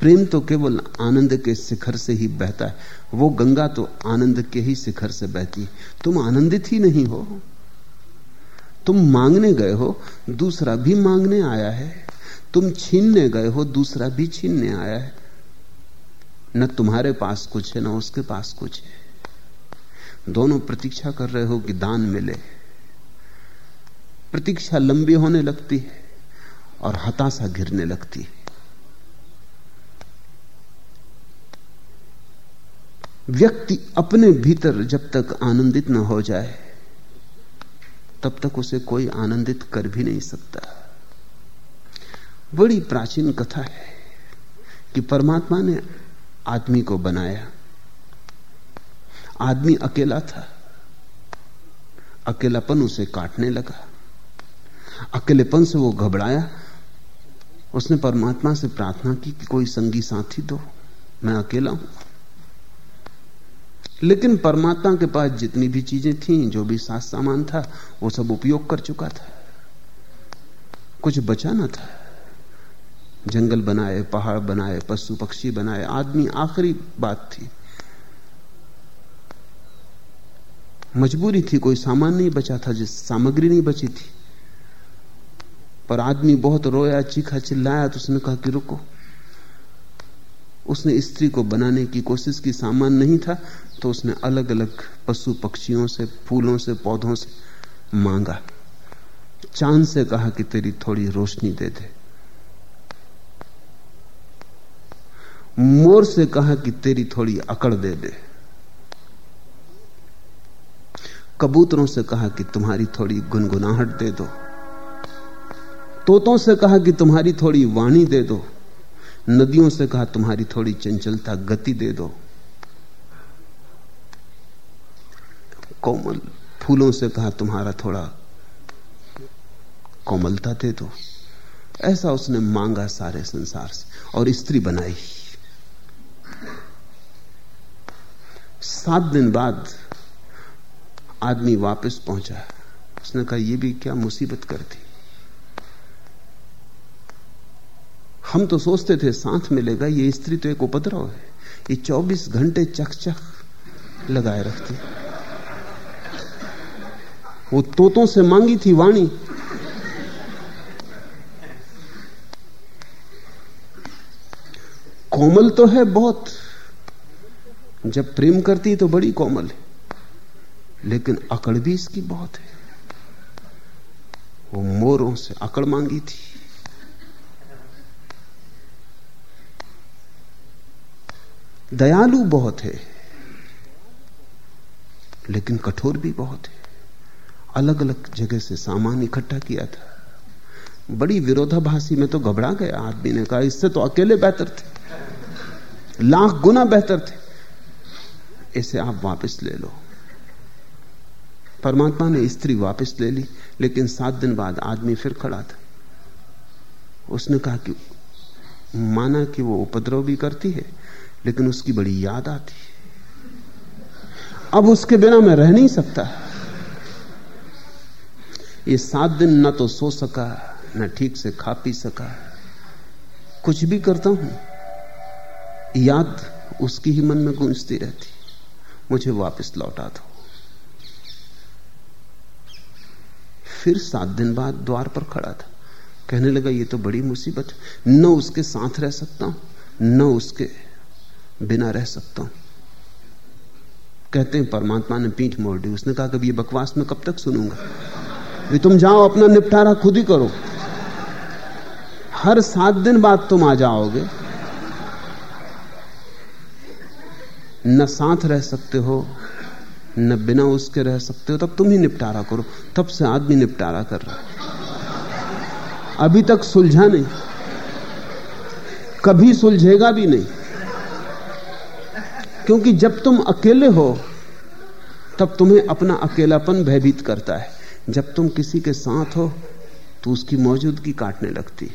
प्रेम तो केवल आनंद के शिखर से ही बहता है। वो गंगा तो आनंद के ही शिखर से बहती है। तुम आनंदित ही नहीं हो। तुम मांगने गए हो, दूसरा भी मांगने आया है। तुम छीनने गए हो, दूसरा भी छीनने आया है। न तुम्हारे पास कुछ है, न उसके पास कुछ है। दोनों प्रतीक्षा कर रहे हो कि दान मिले। प्रतीक्षा लंबी होने लगती है और हताशा घिरने लगती है। व्यक्ति अपने भीतर जब तक आनंदित न हो जाए, तब तक उसे कोई आनंदित कर भी नहीं सकता। बड़ी प्राचीन कथा है कि परमात्मा ने आदमी को बनाया। आदमी अकेला था। अकेलापन उसे काटने लगा। अकेलेपन से वो घबराया। उसने परमात्मा से प्रार्थना की कि कोई संगी साथी दो, मैं अकेला हूँ। लेकिन परमात्मा के पास जितनी भी चीज़ें थीं, जो भी साथ सामान था, वो सब उपयोग कर चुका था। कुछ बचा ना था। जंगल बनाए, पहाड़ बनाए, पशु पक्षी बनाए, आदमी आखिरी बात थी। मजबूरी थी, कोई सामान नहीं बचा था, जिस सामग्री नहीं बची थी। पर आदमी बहुत रोया, चीखा, चिल्लाया तो उसने कहा कि रुको। उसने स्त्री को बनाने की कोशिश की, सामान नहीं था तो उसने अलग अलग पशु पक्षियों से, फूलों से, पौधों से मांगा। चाँद से कहा कि तेरी थोड़ी रोशनी दे दे। मोर से कहा कि तेरी थोड़ी अकड़ दे दे। कबूतरों से कहा कि तुम्हारी थोड़ी गुनगुनाहट दे दो। तोतों से कहा कि तुम्हारी थोड़ी वाणी दे दो। नदियों से कहा तुम्हारी थोड़ी चंचलता गति दे दो। कोमल फूलों से कहा तुम्हारा थोड़ा कोमलता दे दो। ऐसा उसने मांगा सारे संसार से और स्त्री बनाई। सात दिन बाद आदमी वापस पहुँचा। उसने कहा यह भी क्या मुसीबत कर दी। हम तो सोचते थे, साथ मिलेगा, ये स्त्री तो एक उपद्रव है। ये 24 घंटे चकचक लगाए रखती वो तोतों से मांगी थी वाणी। कोमल तो है बहुत जब प्रेम करती तो बड़ी कोमल है। लेकिन अकड़ भी इसकी बहुत है। वो मोरों से अकड़ मांगी थी। दयालु बहुत है, लेकिन कठोर भी बहुत है। अलग अलग जगह से सामान इकट्ठा किया था। बड़ी विरोधाभासी में तो घबरा गया आदमी ने कहा, इससे तो अकेले बेहतर थे। लाख गुना बेहतर थे। इसे आप वापस ले लो। परमात्मा ने स्त्री वापस ले ली, लेकिन सात दिन बाद आदमी फिर खड़ा था। उसने कहा कि माना कि वो उपद्रव भी करती है, लेकिन उसकी बड़ी याद आती है। अब उसके बिना मैं रह नहीं सकता। ये सात दिन ना तो सो सका, ना ठीक से खा पी सका। कुछ भी करता हूँ, याद उसकी ही मन में गूंजती रहती। मुझे वापस लौटा दो। फिर सात दिन बाद द्वार पर खड़ा था। कहने लगा, ये तो बड़ी मुसीबत न उसके साथ रह सकता हूँ, न उसके बिना रह सकता हूँ। कहते हैं, परमात्मा ने पीठ मोड़ दी। उसने कहा कि ये बकवास में कब तक सुनूँगा? भी तुम जाओ, अपना निपटारा खुद ही करो। हर सात दिन बाद तुम आ जाओगे। न साथ रह सकते हो, न बिना उसके रह सकते हो, तब तुम ही निपटारा करो। तब से आदमी निपटारा कर रहा अभी तक सुलझा नहीं। कभी सुलझेगा भी नहीं। क्योंकि जब तुम अकेले हो, तब तुम्हें अपना अकेलापन भयभीत करता है। जब तुम किसी के साथ हो तो उसकी मौजूदगी काटने लगती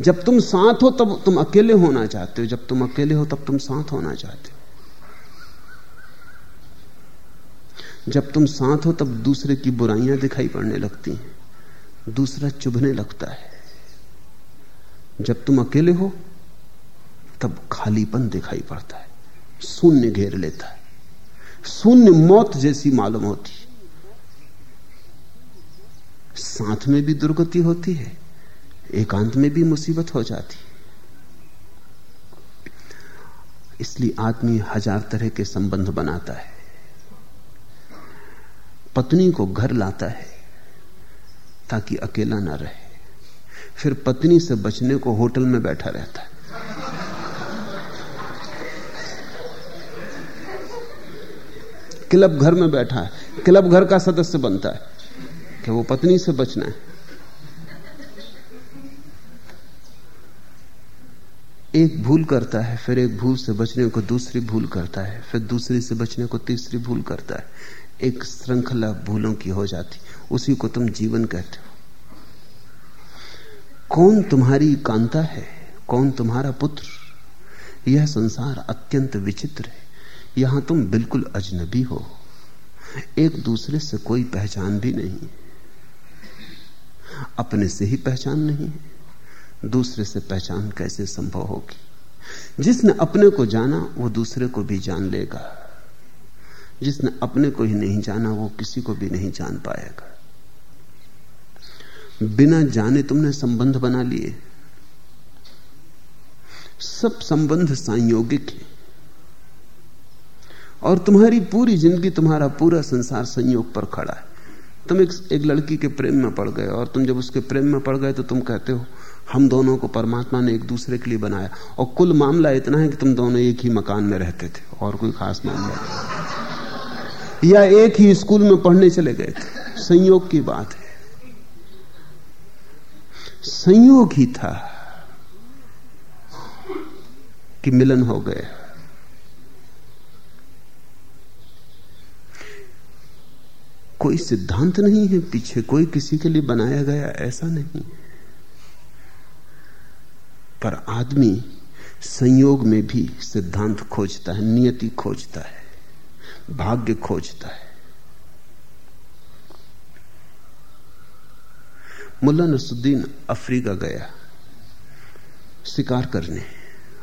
जब तुम साथ हो, तब तुम अकेले होना चाहते हो। जब तुम अकेले हो, तब तुम साथ होना चाहते हो। जब तुम साथ हो, तब दूसरे की बुराइयाँ दिखाई पड़ने लगती हैं। दूसरा चुभने लगता है। जब तुम अकेले हो, तब खालीपन दिखाई पड़ता है। शून्य घेर लेता है। शून्य मौत जैसी मालूम होती साथ में भी दुर्गति होती है, एकांत में भी मुसीबत हो जाती इसलिए आदमी हज़ार तरह के संबंध बनाता है। पत्नी को घर लाता है ताकि अकेला ना रहे। फिर पत्नी से बचने को होटल में बैठा रहता है। क्लब घर में बैठा है। क्लब घर का सदस्य बनता है कि वो पत्नी से बचना है। एक भूल करता है, फिर एक भूल से बचने को दूसरी भूल करता है, फिर दूसरी से बचने को तीसरी भूल करता है। एक श्रृंखला भूलों की हो जाती, उसी को तुम जीवन कहते हो। कौन तुम्हारी कांता है? कौन तुम्हारा पुत्र? यह संसार अत्यंत विचित्र है। यहाँ तुम बिल्कुल अजनबी हो। एक दूसरे से कोई पहचान भी नहीं अपने से ही पहचान नहीं दूसरे से पहचान कैसे संभव होगी? जिसने अपने को जाना वो दूसरे को भी जान लेगा। जिसने अपने को ही नहीं जाना वो किसी को भी नहीं जान पाएगा। बिना जाने तुमने संबंध बना लिए। सब संबंध संयोगिक है। और तुम्हारी पूरी ज़िंदगी तुम्हारा पूरा संसार संयोग पर खड़ा है। तुम एक, एक लड़की के प्रेम में पड़ गए और तुम जब उसके प्रेम में पड़ गए तो तुम कहते हो हम दोनों को परमात्मा ने एक दूसरे के लिए बनाया। और कुल मामला इतना है कि तुम दोनों एक ही मकान में रहते थे, और कोई खास मामला या एक ही स्कूल में पढ़ने चले गए थे। संयोग की बात है। संयोग ही था कि मिलन हो गया कोई सिद्धांत नहीं है पीछे, कोई किसी के लिए बनाया गया, ऐसा नहीं। पर आदमी संयोग में भी सिद्धांत खोजता है, नियति खोजता है, भाग्य खोजता है। मुल्ला नसुद्दीन अफ्रीका गया, शिकार करने,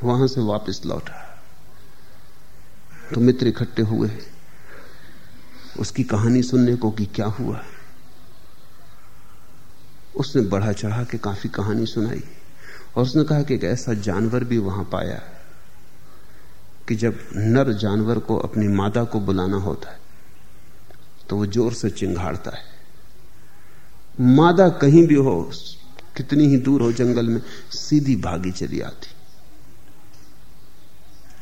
वहाँ से वापस लौटा। तो मित्र इकट्ठे हुए, उसकी कहानी सुनने को कि क्या हुआ? उसने बढ़ा चढ़ा के काफ़ी कहानी सुनाई। और उसने कहा कि एक ऐसा जानवर भी वहाँ पाया कि जब नर जानवर को अपनी मादा को बुलाना होता है तो वो ज़ोर से चिंगाड़ता है। मादा कहीं भी हो, कितनी ही दूर हो जंगल में, सीधी भागी चली आती।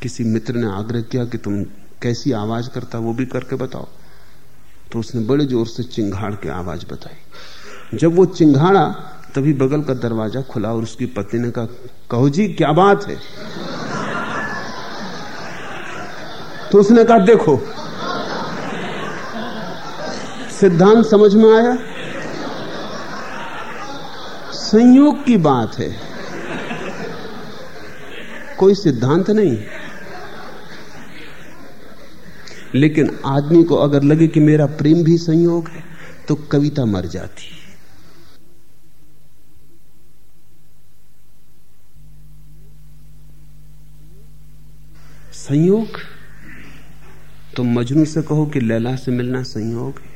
किसी मित्र ने आग्रह किया कि तुम कैसी आवाज़ करता वो भी करके बताओ। तो उसने बड़े ज़ोर से चिंगाड़ के आवाज़ बताई। जब वो चिंगाड़ा तभी बगल का दरवाज़ा खुला और उसकी पत्नी ने कहा, कहो जी, क्या बात है? तो उसने कहा, देखो, सिद्धांत समझ में आया? संयोग की बात है। कोई सिद्धांत नहीं। लेकिन आदमी को अगर लगे कि मेरा प्रेम भी संयोग है तो कविता मर जाती संयोग? तो मजनू से कहो कि लैला से मिलना संयोग है।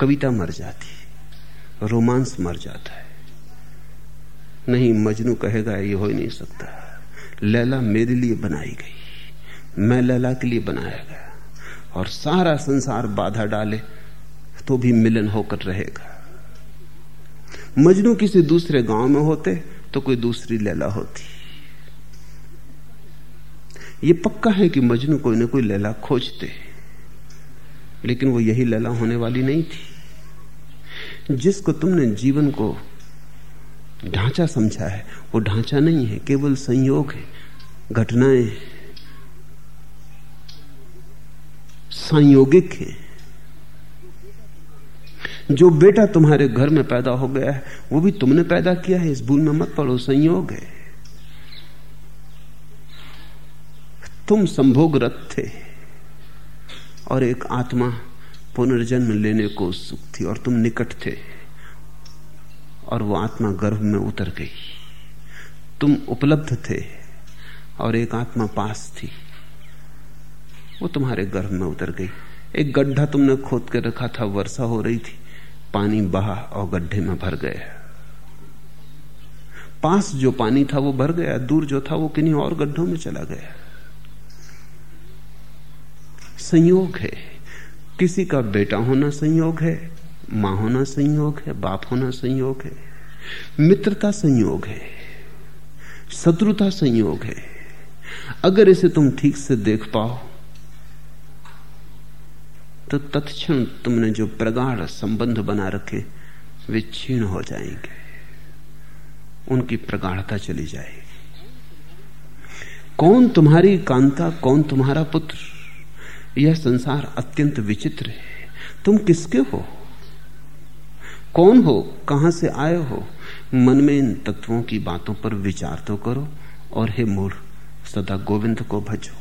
कविता मर जाती रोमांस मर जाता है। नहीं, मजनू कहेगा, ये हो ही नहीं सकता। लैला मेरे लिए बनाई गई मैं लैला के लिए बनाया गया। और सारा संसार बाधा डाले तो भी मिलन होकर रहेगा। मजनू किसी दूसरे गाँव में होते तो कोई दूसरी लैला होती। ये पक्का है कि मजनू कोई ना कोई लैला खोजते लेकिन वो यही लैला होने वाली नहीं थी। जिसको तुमने जीवन को ढांचा समझा है, वो ढांचा नहीं है, केवल संयोग है, घटनाएँ संयोगिक है। जो बेटा तुम्हारे घर में पैदा हो गया है, वो भी तुमने पैदा किया है, इस भूल में मत पड़ो, संयोग है। तुम संभोगरत थे। और एक आत्मा पुनर्जन्म लेने को उत्सुक थी और तुम निकट थे। और वो आत्मा गर्भ में उतर गई। तुम उपलब्ध थे और एक आत्मा पास थी। वो तुम्हारे गर्भ में उतर गई। एक गड्ढा तुमने खोद के रखा था, वर्षा हो रही थी। पानी बहा और गड्ढे में भर गया। पास जो पानी था वो भर गया, दूर जो था वो किन्हीं और गड्ढों में चला गया। संयोग है। किसी का बेटा होना संयोग है, माँ होना संयोग है, बाप होना संयोग है। मित्रता संयोग है, शत्रुता संयोग है। अगर इसे तुम ठीक से देख पाओ तो तत्क्षण तुमने जो प्रगाढ़ संबंध बना रखे, वे क्षीण हो जाएँगे। उनकी प्रगाढ़ता चली जाएगी। कौन तुम्हारी कांता, कौन तुम्हारा पुत्र? यह संसार अत्यंत विचित्र है। तुम किसके हो? कौन हो? कहाँ से आए हो? मन में इन तत्वों की बातों पर विचार तो करो और हे मूढ़ सदा गोविंद को भजो,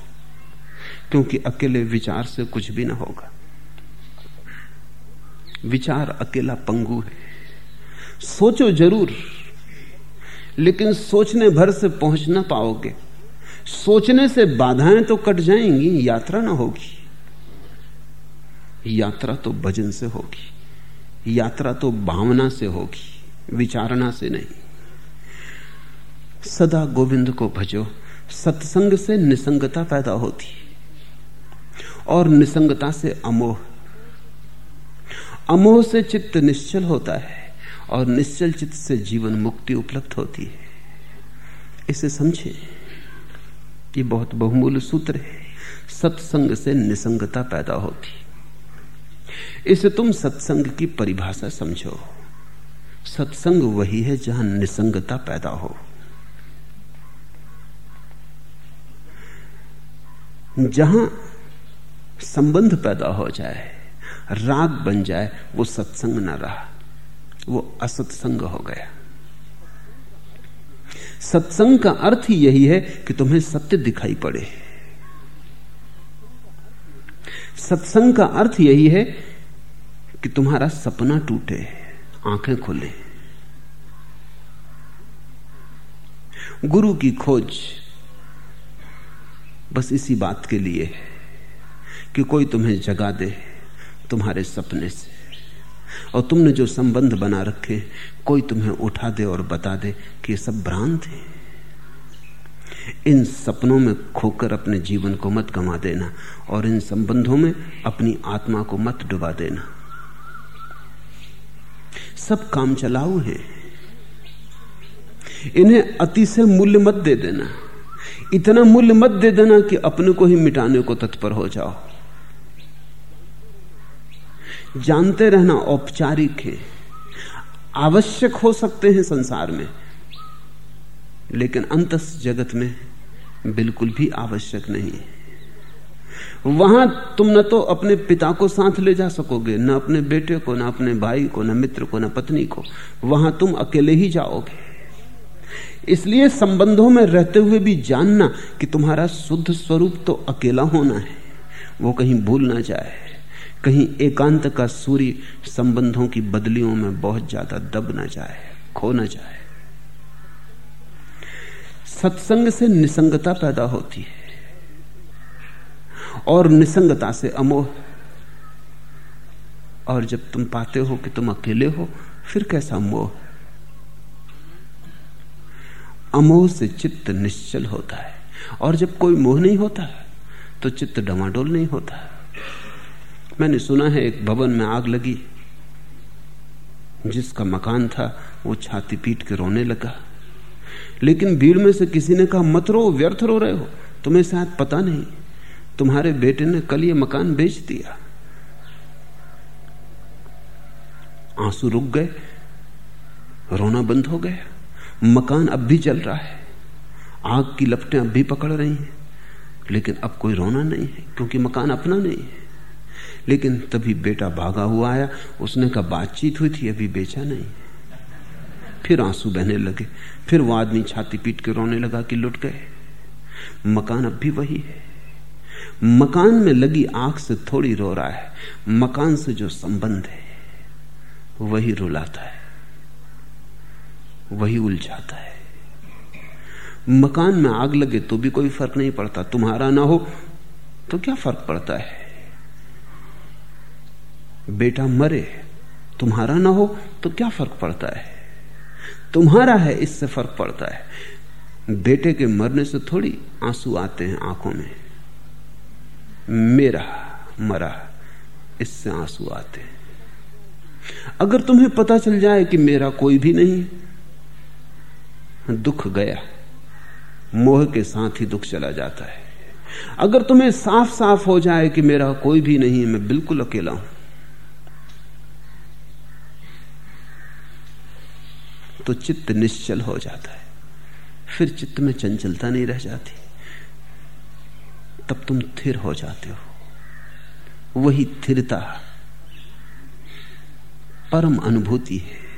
क्योंकि अकेले विचार से कुछ भी ना होगा। विचार अकेला पंगु है। सोचो ज़रूर, लेकिन सोचने भर से पहुँच ना पाओगे। सोचने से बाधाएँ तो कट जाएँगी, यात्रा ना होगी। यात्रा तो भजन से होगी, यात्रा तो भावना से होगी, विचारणा से नहीं। सदा गोविंद को भजो, सत्संग से निसंगता पैदा होती और निसंगता से अमोह। अमोह से चित्त निश्चल होता है, और निश्चल चित्त से जीवन मुक्ति उपलब्ध होती है। इसे समझे ये बहुत बहुमूल्य सूत्र है, सत्संग से निसंगता पैदा होती इसे तुम सत्संग की परिभाषा समझो। सत्संग वही है जहाँ निसंगता पैदा हो। जहाँ संबंध पैदा हो जाए, राग बन जाए, वो सत्संग न रहा, वो असत्संग हो गया। सत्संग का अर्थ ही यही है कि तुम्हें सत्य दिखाई पड़े। सत्संग का अर्थ यही है कि तुम्हारा सपना टूटे, आँखें खोले। गुरु की खोज बस इसी बात के लिए है कि कोई तुम्हें जगा दे तुम्हारे सपने से। और तुमने जो संबंध बना रखे, कोई तुम्हें उठा दे और बता दे कि ये सब भ्रांत है। इन सपनों में खोकर अपने जीवन को मत गंवा देना और इन संबंधों में अपनी आत्मा को मत डुबा देना। सब काम चलाऊ हैं। इन्हें अति से मूल्य मत दे देना। इतना मूल्य मत दे देना कि अपने को ही मिटाने को तत्पर हो जाओ। जानते रहना औपचारिक है। आवश्यक हो सकते हैं संसार में। लेकिन अंत जगत में बिल्कुल भी आवश्यक नहीं वहाँ तुम न तो अपने पिता को साथ ले जा सकोगे, न अपने बेटे को, न अपने भाई को, न मित्र को, न पत्नी को। वहाँ तुम अकेले ही जाओगे। इसलिए संबंधों में रहते हुए भी जानना कि तुम्हारा शुद्ध स्वरूप तो अकेला होना है, वो कहीं भूल ना जाए। कहीं एकांत का सूर्य संबंधों की बदलियों में बहुत ज़्यादा दब ना जाए, खो ना जाए। सत्संग से निसंगता पैदा होती है और निसंगता से अमोह। और जब तुम पाते हो कि तुम अकेले हो, फिर कैसा मोह? अमोह से चित्त निश्चल होता है। और जब कोई मोह नहीं होता तो चित्त डवाडोल नहीं होता। मैंने सुना है एक भवन में आग लगी, जिसका मकान था, वो छाती पीट के रोने लगा। लेकिन भीड़ में से किसी ने कहा, मत रो, व्यर्थ रो रहे हो। तुम्हें शायद पता नहीं, तुम्हारे बेटे ने कल ये मकान बेच दिया। आँसू रुक गए, रोना बंद हो गया। मकान अब भी चल रहा है। आग की लपटें अब भी पकड़ रही हैं। लेकिन अब कोई रोना नहीं है, क्योंकि मकान अपना नहीं है। लेकिन तभी बेटा भागा हुआ आया, उसने कहा, बातचीत हुई थी, अभी बेचा नहीं फिर आँसू बहने लगे। फिर वो आदमी छाती पीट के रोने लगा कि लुट गए। मकान अब भी वही है। मकान में लगी आँख से थोड़ी रो रहा है। मकान से जो संबंध है, वही रुलाता है। वही उलझाता है। मकान में आग लगे तो भी कोई फ़र्क नहीं पड़ता। तुम्हारा ना हो तो क्या फ़र्क पड़ता है? बेटा मरे, तुम्हारा ना हो तो क्या फ़र्क पड़ता है? तुम्हारा है, इससे फ़र्क पड़ता है। बेटे के मरने से थोड़ी आँसू आते हैं आँखों में। मेरा मरा, इससे आँसू आते हैं। अगर तुम्हें पता चल जाए कि मेरा कोई भी नहीं, दुख गया, मोह के साथ ही दुख चला जाता है। अगर तुम्हें साफ़ साफ़ हो जाए कि मेरा कोई भी नहीं, मैं बिल्कुल अकेला हूँ। तो चित्त निश्चल हो जाता है। फिर चित्त में चंचलता नहीं रह जाती। तब तुम थिर हो जाते हो। वही थिरता परम अनुभूति है।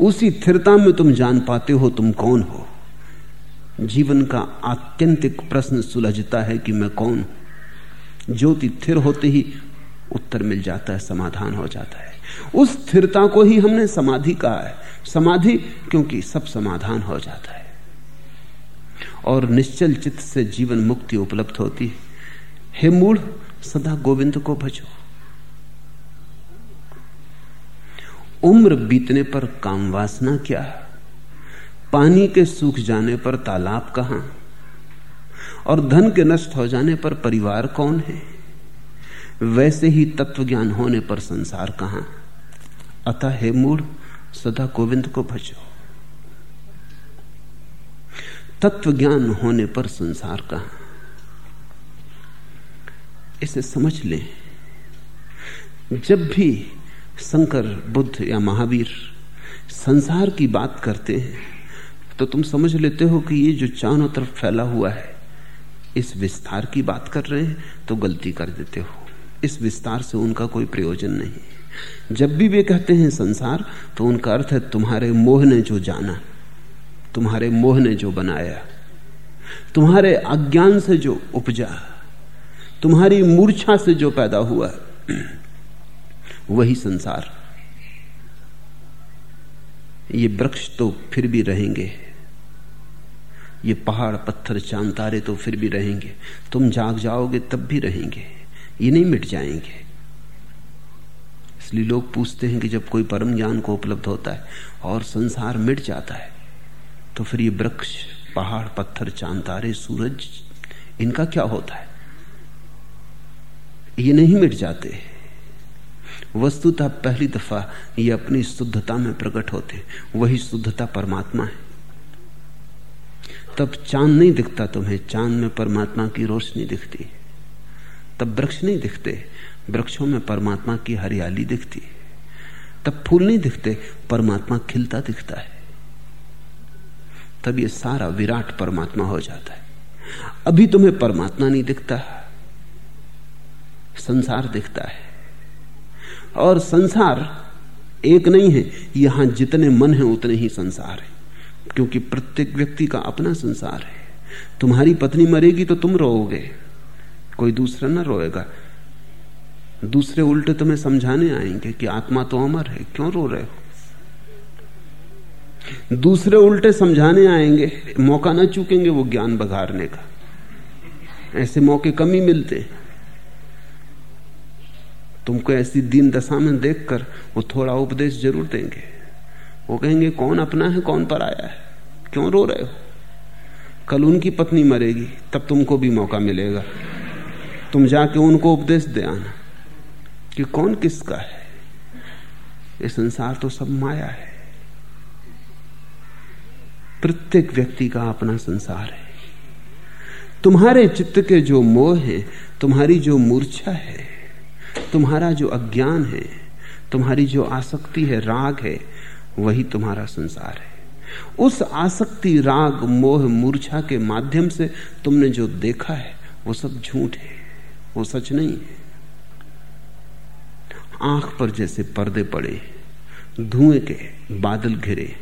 उसी स्थिरता में तुम जान पाते हो तुम कौन हो। जीवन का आत्यंतिक प्रश्न सुलझता है कि मैं कौन हूँ। ज्योति थिर होते ही उत्तर मिल जाता है, समाधान हो जाता है। उस स्थिरता को ही हमने समाधि कहा है। समाधि क्योंकि सब समाधान हो जाता है। और निश्चल चित्त से जीवन मुक्ति उपलब्ध होती है। हे मूढ़, सदा गोविंद को भजो। उम्र बीतने पर काम वासना क्या? पानी के सूख जाने पर तालाब कहाँ? और धन के नष्ट हो जाने पर परिवार कौन है? वैसे ही तत्व ज्ञान होने पर संसार कहाँ? अतः हे मूढ़ सदा गोविंद को भजो। तत्व ज्ञान होने पर संसार का। इसे समझ लें। जब भी शंकर, बुद्ध या महावीर संसार की बात करते हैं तो तुम समझ लेते हो कि ये जो चारों तरफ़ फैला हुआ है, इस विस्तार की बात कर रहे हैं तो गलती कर देते हो। इस विस्तार से उनका कोई प्रयोजन नहीं। जब भी वे कहते हैं संसार तो उनका अर्थ है तुम्हारे मोह ने जो जाना, तुम्हारे मोह ने जो बनाया, तुम्हारे अज्ञान से जो उपजा, तुम्हारी मूर्छा से जो पैदा हुआ, वही संसार। ये वृक्ष तो फिर भी रहेंगे, ये पहाड़, पत्थर, चाँद, तारे तो फिर भी रहेंगे, तुम जाग जाओगे तब भी रहेंगे, ये नहीं मिट जाएँगे। इसलिए लोग पूछते हैं कि जब कोई परम ज्ञान को उपलब्ध होता है और संसार मिट जाता है तो फिर ये वृक्ष, पहाड़, पत्थर, चाँद, तारे, सूरज, इनका क्या होता है? ये नहीं मिट जाते। वस्तुतः पहली दफ़ा ये अपनी शुद्धता में प्रकट होते वही शुद्धता परमात्मा है। तब चाँद नहीं दिखता तुम्हें। चाँद में परमात्मा की रोशनी दिखती। तब वृक्ष नहीं दिखते। वृक्षों में परमात्मा की हरियाली दिखती है। तब फूल नहीं दिखते, परमात्मा खिलता दिखता है। तब ये सारा विराट परमात्मा हो जाता है। अभी तुम्हें परमात्मा नहीं दिखता, संसार दिखता है। और संसार एक नहीं है, यहाँ जितने मन है उतने ही संसार है, क्योंकि प्रत्येक व्यक्ति का अपना संसार है। तुम्हारी पत्नी मरेगी तो तुम रोओगे, कोई दूसरा ना रोएगा। दूसरे उल्टे तुम्हें समझाने आएँगे कि आत्मा तो अमर है, क्यों रो रहे हो? दूसरे उल्टे समझाने आएँगे, मौका ना चूकेंगे वो ज्ञान बघारने का। ऐसे मौके कम ही मिलते। तुमको ऐसी दीन दशा में देखकर वो थोड़ा उपदेश ज़रूर देंगे। वो कहेंगे, कौन अपना है, कौन पर आया है? क्यों रो रहे हो? कल उनकी पत्नी मरेगी, तब तुमको भी मौका मिलेगा। तुम जाके उनको उपदेश दे आना। कि कौन किसका है? ये संसार तो सब माया है। प्रत्येक व्यक्ति का अपना संसार है। तुम्हारे चित्त के जो मोह है, तुम्हारी जो मूर्छा है, तुम्हारा जो अज्ञान है, तुम्हारी जो आसक्ति है, राग है, वही तुम्हारा संसार है। उस आसक्ति, राग, मोह, मूर्छा के माध्यम से तुमने जो देखा है, वो सब झूठ है, वो सच नहीं है। आँख पर जैसे पर्दे पड़े, धुएँ के बादल घिरे।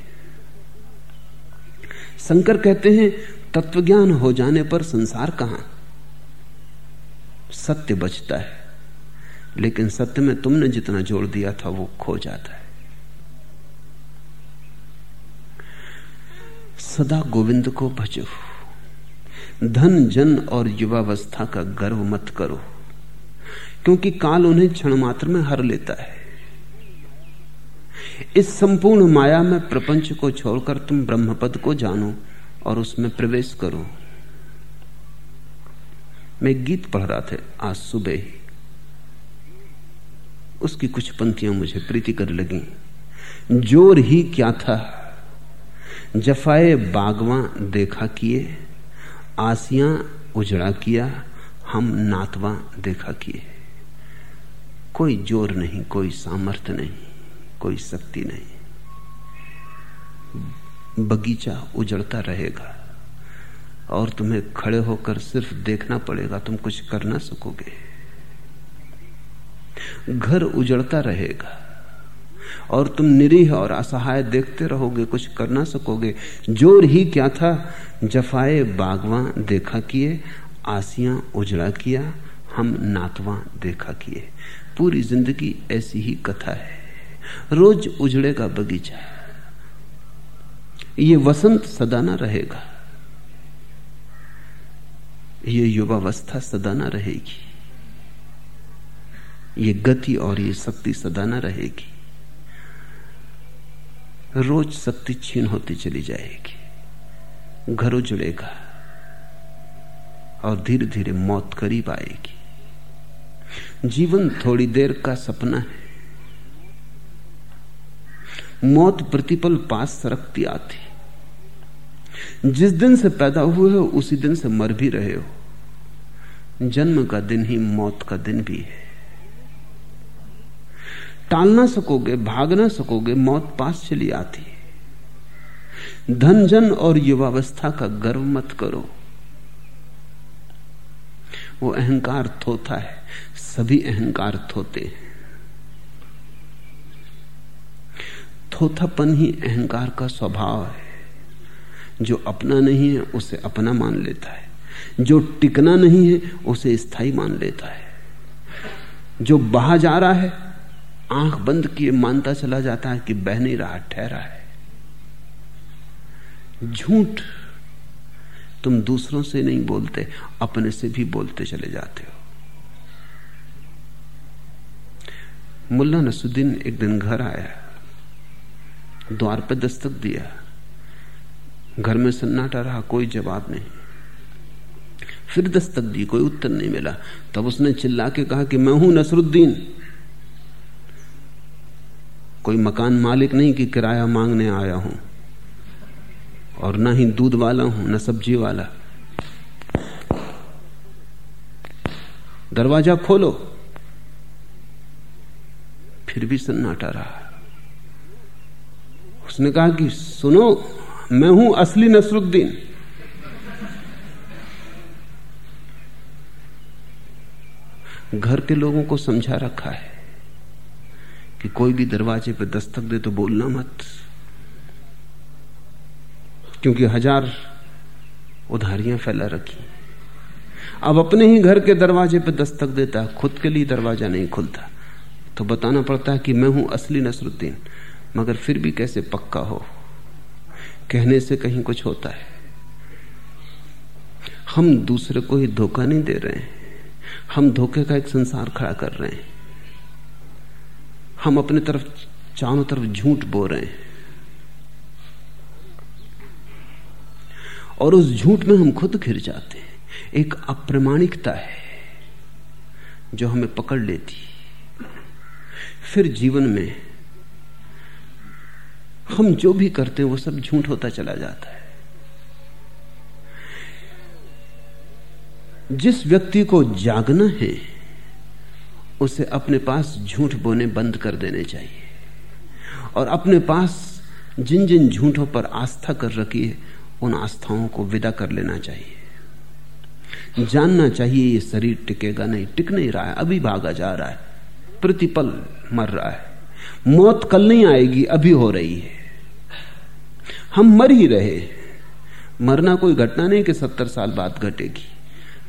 शंकर कहते हैं, तत्वज्ञान हो जाने पर संसार कहाँ? सत्य बचता है, लेकिन सत्य में तुमने जितना जोड़ दिया था वो खो जाता है। सदा गोविंद को भजो, धन जन और युवावस्था का गर्व मत करो। क्योंकि काल उन्हें क्षण मात्र में हर लेता है। इस संपूर्ण माया में प्रपंच को छोड़कर तुम ब्रह्मपद को जानो और उसमें प्रवेश करो। मैं गीत पढ़ रहा था आज सुबह ही। उसकी कुछ पंक्तियाँ मुझे प्रीति कर लगी। ज़ोर ही क्या था? जफाए बागवा देखा किए, आसियाँ उजड़ा किया, हम नातवा देखा किए। कोई ज़ोर नहीं, कोई सामर्थ्य नहीं, कोई शक्ति नहीं। बगीचा उजड़ता रहेगा और तुम्हें खड़े होकर सिर्फ़ देखना पड़ेगा, तुम कुछ कर ना सकोगे। घर उजड़ता रहेगा और तुम निरीह और असहाय देखते रहोगे, कुछ कर ना सकोगे। ज़ोर ही क्या था? जफाए बागवा देखा किए, आसियाँ उजड़ा किया, हम नातवा देखा किए। पूरी ज़िंदगी ऐसी ही कथा है। रोज उजड़ेगा बगीचा। ये वसंत सदा ना रहेगा। ये युवावस्था सदा ना रहेगी। ये गति और ये शक्ति सदा ना रहेगी। रोज शक्ति छीन होती चली जाएगी। घर उजड़ेगा और धीरे धीरे मौत करीब आएगी। जीवन थोड़ी देर का सपना है। मौत प्रतिपल पास सरकती आती जिस दिन से पैदा हुए हो, उसी दिन से मर भी रहे हो। जन्म का दिन ही मौत का दिन भी है। टाल ना सकोगे भाग ना सकोगे, मौत पास चली आती है। धन, जन और युवावस्था का गर्व मत करो। वो अहंकार थोथा है। सभी अहंकार थोते हैं। थोथापन ही अहंकार का स्वभाव है। जो अपना नहीं है, उसे अपना मान लेता है। जो टिकना नहीं है, उसे स्थायी मान लेता है। जो बहा जा रहा है, आँख बंद किए मानता चला जाता है कि बह नहीं रहा, ठहरा है। झूठ तुम दूसरों से नहीं बोलते, अपने से भी बोलते चले जाते हो। मुल्ला नसुद्दीन एक दिन घर आया, द्वार पर दस्तक दिया। घर में सन्नाटा रहा, कोई जवाब नहीं। फिर दस्तक दी, कोई उत्तर नहीं मिला। तब उसने चिल्ला के कहा कि मैं हूँ नसरुद्दीन। कोई मकान मालिक नहीं कि किराया मांगने आया हूँ। और ना ही दूध वाला हूँ, ना सब्ज़ी वाला। दरवाज़ा खोलो। फिर भी सन्नाटा रहा। उसने कहा कि सुनो, मैं हूँ असली नसरुद्दीन। घर के लोगों को समझा रखा है कि कोई भी दरवाजे पर दस्तक दे तो बोलना मत। क्योंकि हज़ार उधारियाँ फैला रखी। अब अपने ही घर के दरवाजे पर दस्तक देता, खुद के लिए दरवाज़ा नहीं खुलता। तो बताना पड़ता है कि मैं हूँ असली नसरुद्दीन, मगर फिर भी कैसे पक्का हो? कहने से कहीं कुछ होता है। हम दूसरे को ही धोखा नहीं दे रहे हैं। हम धोखे का एक संसार खड़ा कर रहे हैं। हम अपने तरफ़, चारों तरफ़ झूठ बो रहे हैं। और उस झूठ में हम खुद घिर जाते हैं। एक अप्रमाणिकता है जो हमें पकड़ लेती फिर जीवन में हम जो भी करते हैं, वो सब झूठ होता चला जाता है। जिस व्यक्ति को जागना है, उसे अपने पास झूठ बोने बंद कर देने चाहिए। और अपने पास जिन जिन झूठों पर आस्था कर रखी है उन आस्थाओं को विदा कर लेना चाहिए। जानना चाहिए ये शरीर टिकेगा नहीं, टिक नहीं रहा है, अभी भागा जा रहा है, प्रतिपल मर रहा है। मौत कल नहीं आएगी, अभी हो रही है। हम मर ही रहे मरना कोई घटना नहीं कि सत्तर साल बाद घटेगी।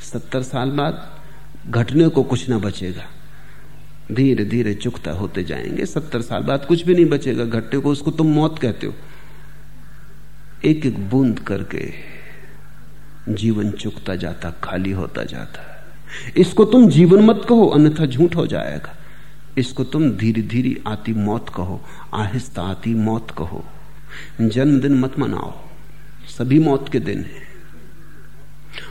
सत्तर साल बाद घटने को कुछ ना बचेगा। धीरे धीरे चुकता होते जाएँगे, सत्तर साल बाद कुछ भी नहीं बचेगा। घटने को उसको तुम मौत कहते हो। एक एक बूंद करके जीवन चुकता जाता, खाली होता जाता। इसको तुम जीवन मत कहो, अन्यथा झूठ हो जाएगा। इसको तुम धीरे धीरे आती मौत कहो, आहिस्ता आती मौत कहो। जन्मदिन मत मनाओ, सभी मौत के दिन है।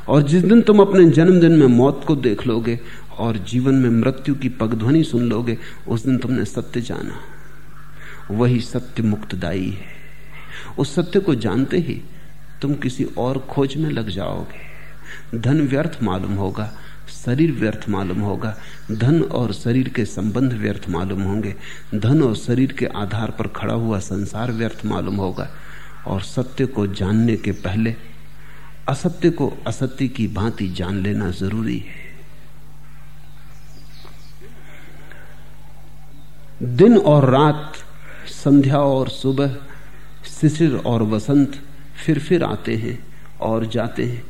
और जिस दिन तुम अपने जन्मदिन में मौत को देख लोगे और जीवन में मृत्यु की पगध्वनि सुन लोगे, उस दिन तुमने सत्य जाना। वही सत्य मुक्तदायी है। उस सत्य को जानते ही तुम किसी और खोज में लग जाओगे। धन व्यर्थ मालूम होगा, शरीर व्यर्थ मालूम होगा, धन और शरीर के संबंध व्यर्थ मालूम होंगे, धन और शरीर के आधार पर खड़ा हुआ संसार व्यर्थ मालूम होगा और सत्य को जानने के पहले असत्य को असत्य की भांति जान लेना ज़रूरी है। दिन और रात, संध्या और सुबह शिशिर और वसंत फिर फिर आते हैं और जाते हैं।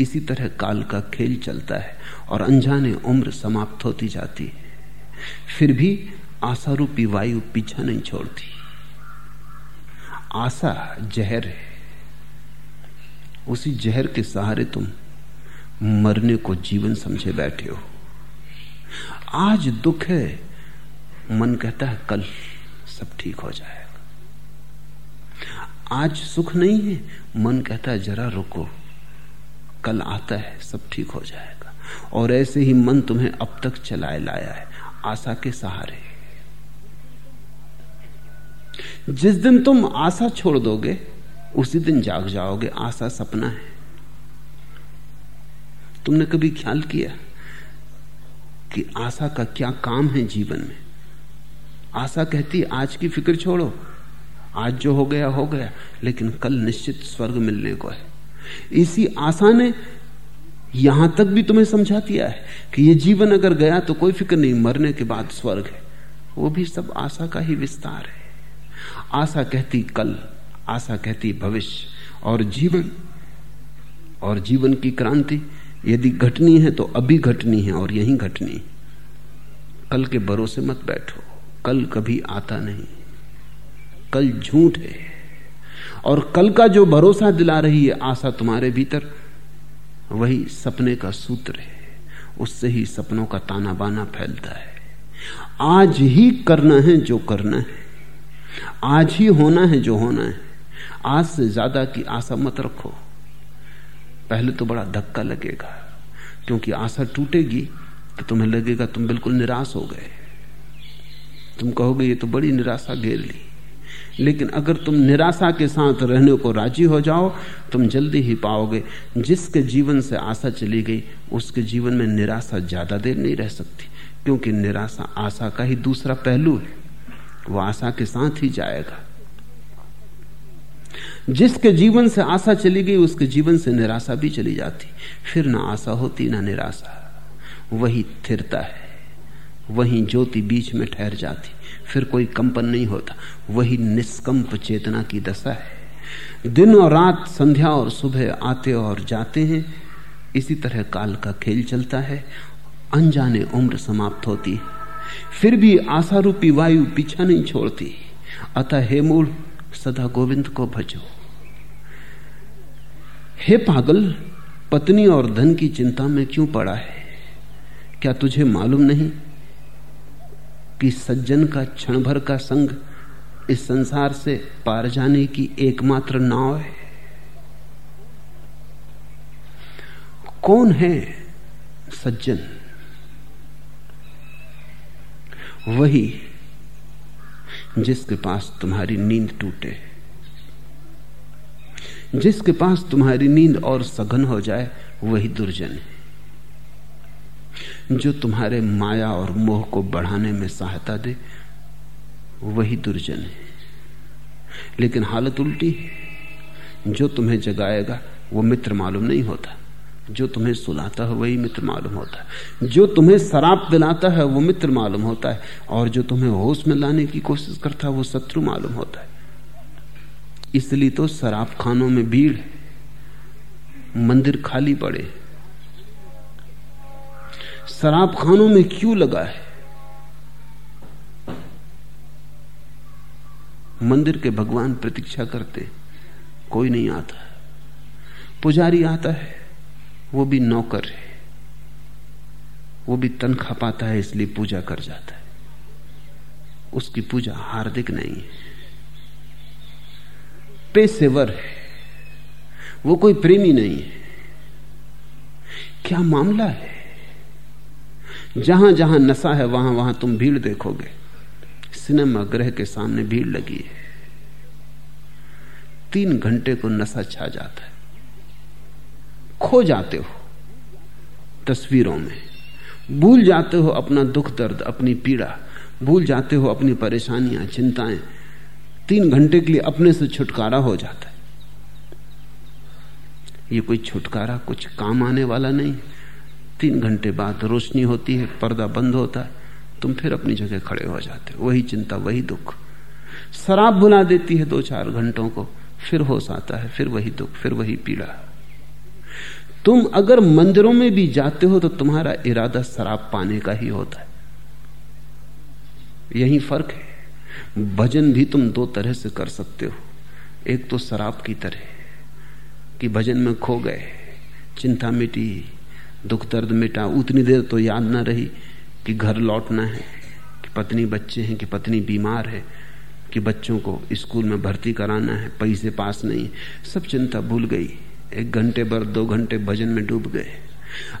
इसी तरह काल का खेल चलता है और अनजाने उम्र समाप्त होती जाती है। फिर भी आशा रूपी वायु पीछा नहीं छोड़ती। आशा जहर है। उसी जहर के सहारे तुम मरने को जीवन समझे बैठे हो। आज दुख है, मन कहता है कल सब ठीक हो जाएगा आज सुख नहीं है। मन कहता है, जरा रुको। कल आता है, सब ठीक हो जाएगा। और ऐसे ही मन तुम्हें अब तक चलाए लाया है। आशा के सहारे। जिस दिन तुम आशा छोड़ दोगे, उसी दिन जाग जाओगे। आशा सपना है। तुमने कभी ख्याल किया कि आशा का क्या काम है जीवन में? आशा कहती आज की फ़िक्र छोड़ो। आज जो हो गया हो गया, लेकिन कल निश्चित स्वर्ग मिलने को है। इसी आशा ने यहाँ तक भी तुम्हें समझा दिया है कि ये जीवन अगर गया तो कोई फ़िक्र नहीं, मरने के बाद स्वर्ग है। वो भी सब आशा का ही विस्तार है। आशा कहती कल, आशा कहती भविष्य, और जीवन और जीवन की क्रांति। यदि घटनी है तो अभी घटनी है, और यही घटनी। कल के भरोसे मत बैठो, कल कभी आता नहीं। कल झूठ है। और कल का जो भरोसा दिला रही है आशा तुम्हारे भीतर, वही सपने का सूत्र है। उससे ही सपनों का ताना बाना फैलता है। आज ही करना है जो करना है। आज ही होना है जो होना है। आज से ज़्यादा की आशा मत रखो। पहले तो बड़ा धक्का लगेगा। क्योंकि आशा टूटेगी तो तुम्हें लगेगा तुम बिल्कुल निराश हो गए। तुम कहोगे, ये तो बड़ी निराशा घेर ली। लेकिन अगर तुम निराशा के साथ रहने को राज़ी हो जाओ, तुम जल्दी ही पाओगे, जिसके जीवन से आशा चली गई, उसके जीवन में निराशा ज़्यादा देर नहीं रह सकती, क्योंकि निराशा आशा का ही दूसरा पहलू है, वो आशा के साथ ही जाएगा। जिसके जीवन से आशा चली गई, उसके जीवन से निराशा भी चली जाती, फिर ना आशा होती, ना निराशा। वही थिरता है, वही ज्योति बीच में ठहर जाती। फिर कोई कंपन नहीं होता। वही निष्कंप चेतना की दशा है। दिन और रात, संध्या और सुबह आते और जाते हैं। इसी तरह काल का खेल चलता है। अनजाने उम्र समाप्त होती है। फिर भी आशा रूपी वायु पीछा नहीं छोड़ती। अतः हे मूल, सदा गोविंद को भजो। हे पागल, पत्नी और धन की चिंता में क्यों पड़ा है? क्या तुझे मालूम नहीं? कि सज्जन का क्षण भर का संग इस संसार से पार जाने की एकमात्र नाव है। कौन है सज्जन? वही जिसके पास तुम्हारी नींद टूटे। जिसके पास तुम्हारी नींद और सघन हो जाए, वही दुर्जन है। जो तुम्हारे माया और मोह को बढ़ाने में सहायता दे, वही दुर्जन है। लेकिन हालत उल्टी जो तुम्हें जगाएगा, वो मित्र मालूम नहीं होता। जो तुम्हें सुलाता है, वही मित्र मालूम होता है। जो तुम्हें शराब पिलाता है, वो मित्र मालूम होता है। और जो तुम्हें होश में लाने की कोशिश करता है, वो शत्रु मालूम होता है। इसलिए तो शराब खानों में भीड़ मंदिर खाली पड़े शराब खानों में क्यों लगा है? मंदिर के भगवान प्रतीक्षा करते, कोई नहीं आता। पुजारी आता है, वो भी नौकर है। वो भी तनख्वाह पाता है, इसलिए पूजा कर जाता है। उसकी पूजा हार्दिक नहीं है। पेशेवर है। वो कोई प्रेमी नहीं है। क्या मामला है? जहाँ जहाँ नशा है, वहाँ वहाँ तुम भीड़ देखोगे। सिनेमा ग्रह के सामने भीड़ लगी है। तीन घंटे को नशा छा जाता है। खो जाते हो तस्वीरों में। भूल जाते हो अपना दुख दर्द, अपनी पीड़ा। भूल जाते हो अपनी परेशानियाँ, चिंताएँ। तीन घंटे के लिए अपने से छुटकारा हो जाता है। ये कोई छुटकारा कुछ काम आने वाला नहीं। तीन घंटे बाद रोशनी होती है, पर्दा बंद होता है, तुम फिर अपनी जगह खड़े हो जाते हो। वही चिंता, वही दुख। शराब बुला देती है दो चार घंटों को, फिर होश आता है, फिर वही दुख, फिर वही पीड़ा। तुम अगर मंदिरों में भी जाते हो तो तुम्हारा इरादा शराब पाने का ही होता है। यही फ़र्क है। भजन भी तुम दो तरह से कर सकते हो। एक तो शराब की तरह, कि भजन में खो गए, चिंता मिटी दुख दर्द मिटा। उतनी देर तो याद ना रही कि घर लौटना है, कि पत्नी बच्चे हैं, कि पत्नी बीमार है, कि बच्चों को स्कूल में भर्ती कराना है, पैसे पास नहीं सब चिंता भूल गई। एक घंटे भर, दो घंटे भजन में डूब गए।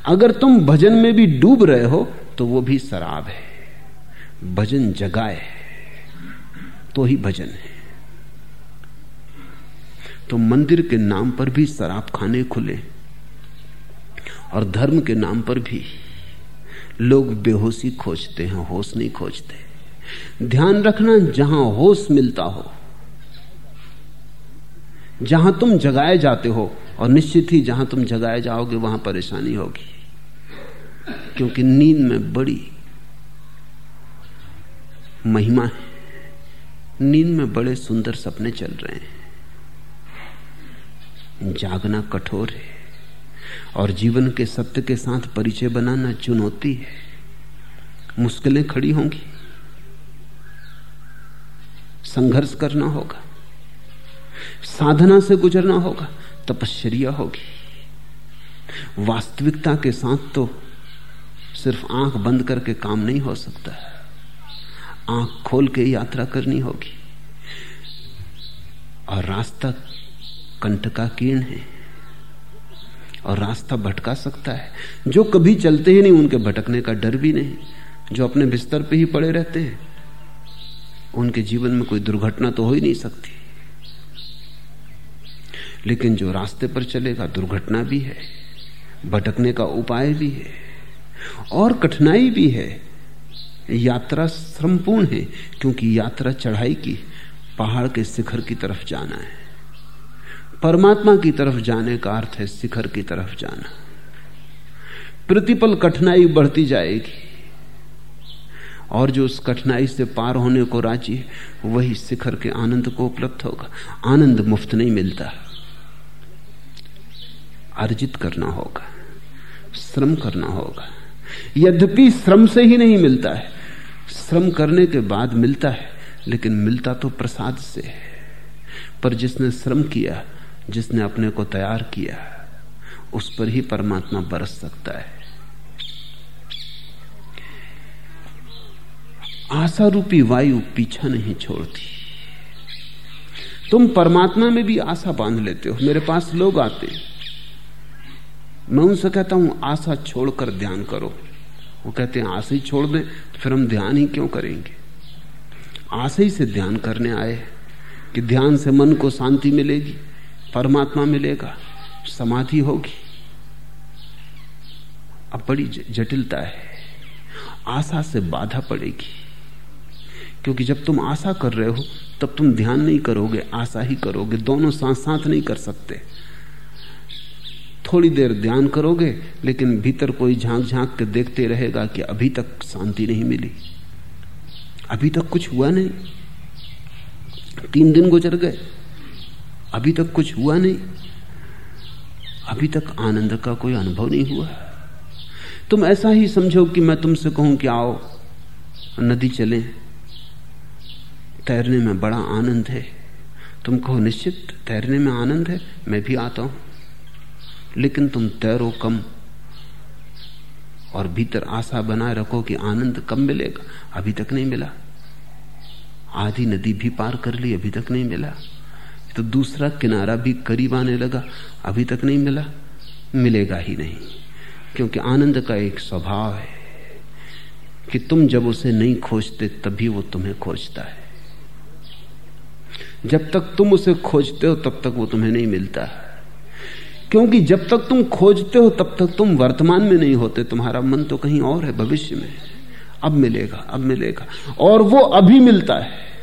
अगर तुम भजन में भी डूब रहे हो तो वो भी शराब है। भजन जगाए तो ही भजन है। तो मंदिर के नाम पर भी शराब खाने खुले। और धर्म के नाम पर भी लोग बेहोशी खोजते हैं, होश नहीं खोजते। ध्यान रखना, जहाँ होश मिलता हो, जहाँ तुम जगाए जाते हो, और निश्चित ही जहाँ तुम जगाए जाओगे, वहाँ परेशानी होगी। क्योंकि नींद में बड़ी महिमा है। नींद में बड़े सुंदर सपने चल रहे हैं। जागना कठोर है। और जीवन के सत्य के साथ परिचय बनाना चुनौती है। मुश्किलें खड़ी होंगी। संघर्ष करना होगा। साधना से गुजरना होगा, तपश्चर्या होगी। वास्तविकता के साथ तो सिर्फ़ आँख बंद करके काम नहीं हो सकता। आँख खोल के यात्रा करनी होगी। और रास्ता कंठ का कीर्ण है। और रास्ता भटका सकता है। जो कभी चलते ही नहीं, उनके भटकने का डर भी नहीं। जो अपने बिस्तर पे ही पड़े रहते हैं, उनके जीवन में कोई दुर्घटना तो हो ही नहीं सकती। लेकिन जो रास्ते पर चलेगा, दुर्घटना भी है, भटकने का उपाय भी है, और कठिनाई भी है। यात्रा श्रमपूर्ण है, क्योंकि यात्रा चढ़ाई की, पहाड़ के शिखर की तरफ़ जाना है। परमात्मा की तरफ़ जाने का अर्थ है शिखर की तरफ़ जाना। प्रतिपल कठिनाई बढ़ती जाएगी। और जो उस कठिनाई से पार होने को राज़ी है, वही शिखर के आनंद को उपलब्ध होगा। आनंद मुफ़्त नहीं मिलता। अर्जित करना होगा। श्रम करना होगा। यद्यपि श्रम से ही नहीं मिलता है। श्रम करने के बाद मिलता है, लेकिन मिलता तो प्रसाद से है। पर जिसने श्रम किया जिसने अपने को तैयार किया उस पर ही परमात्मा बरस सकता है। आशा रूपी वायु पीछा नहीं छोड़ती। तुम परमात्मा में भी आशा बाँध लेते हो, मेरे पास लोग आते मैं उनसे कहता हूँ, आशा छोड़कर ध्यान करो। वो कहते हैं, आशा ही छोड़ दें तो फिर हम ध्यान ही क्यों करेंगे? आशा ही से ध्यान करने आए कि ध्यान से मन को शांति मिलेगी। परमात्मा मिलेगा, समाधि होगी। अब बड़ी जटिलता है। आशा से बाधा पड़ेगी। क्योंकि जब तुम आशा कर रहे हो, तब तुम ध्यान नहीं करोगे, आशा ही करोगे, दोनों साथ साथ नहीं कर सकते। थोड़ी देर ध्यान करोगे, लेकिन भीतर कोई झाँक झाँक के देखते रहेगा कि अभी तक शांति नहीं मिली। अभी तक कुछ हुआ नहीं। तीन दिन गुजर गए। अभी तक कुछ हुआ नहीं। अभी तक आनंद का कोई अनुभव नहीं हुआ। तुम ऐसा ही समझो कि मैं तुमसे कहूँ कि आओ, नदी चले। तैरने में बड़ा आनंद है। तुम कहो, निश्चित, तैरने में आनंद है, मैं भी आता हूँ। लेकिन तुम तैरो कम और भीतर आशा बनाए रखो कि आनंद कम मिलेगा। अभी तक नहीं मिला। आधी नदी भी पार कर ली, अभी तक नहीं मिला। तो दूसरा किनारा भी करीब आने लगा, अभी तक नहीं मिला, मिलेगा ही नहीं, क्योंकि आनंद का एक स्वभाव है कि तुम जब उसे नहीं खोजते, तभी वो तुम्हें खोजता है। जब तक तुम उसे खोजते हो, तब तक वो तुम्हें नहीं मिलता। क्योंकि जब तक तुम खोजते हो, तब तक तुम वर्तमान में नहीं होते, तुम्हारा मन तो कहीं और है, भविष्य में। अब मिलेगा अब मिलेगा। और वो अभी मिलता है।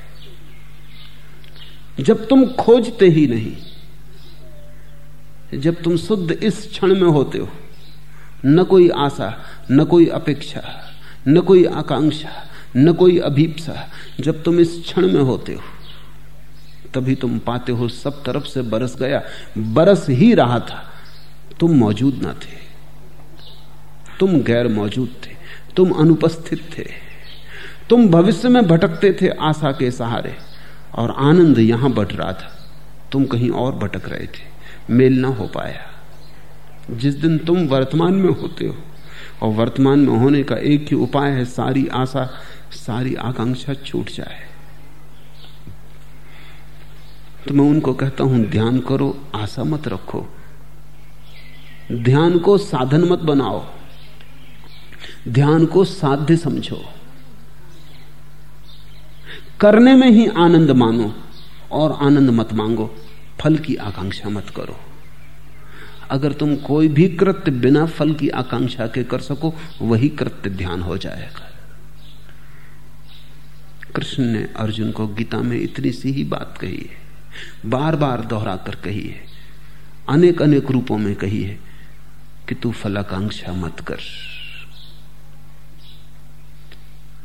जब तुम खोजते ही नहीं, जब तुम शुद्ध इस क्षण में होते हो, न कोई आशा, न कोई अपेक्षा, न कोई आकांक्षा, न कोई अभीपसा, जब तुम इस क्षण में होते हो, तभी तुम पाते हो सब तरफ़ से बरस गया, बरस ही रहा था। तुम मौजूद ना थे। तुम गैर मौजूद थे। तुम अनुपस्थित थे। तुम भविष्य में भटकते थे आशा के सहारे। और आनंद यहाँ बट रहा था। तुम कहीं और भटक रहे थे। मेल ना हो पाया। जिस दिन तुम वर्तमान में होते हो, और वर्तमान में होने का एक ही उपाय है, सारी आशा, सारी आकांक्षा छूट जाए। तो मैं उनको कहता हूँ, ध्यान करो, आशा मत रखो। ध्यान को साधन मत बनाओ। ध्यान को साध्य समझो। करने में ही आनंद मानो और आनंद मत मांगो, फल की आकांक्षा मत करो। अगर तुम कोई भी कृत्य बिना फल की आकांक्षा के कर सको, वही कृत्य ध्यान हो जाएगा। कृष्ण ने अर्जुन को गीता में इतनी सी ही बात कही है बार बार दोहरा कर कही है अनेक अनेक रूपों में कही है कि तू फलाकांक्षा मत कर।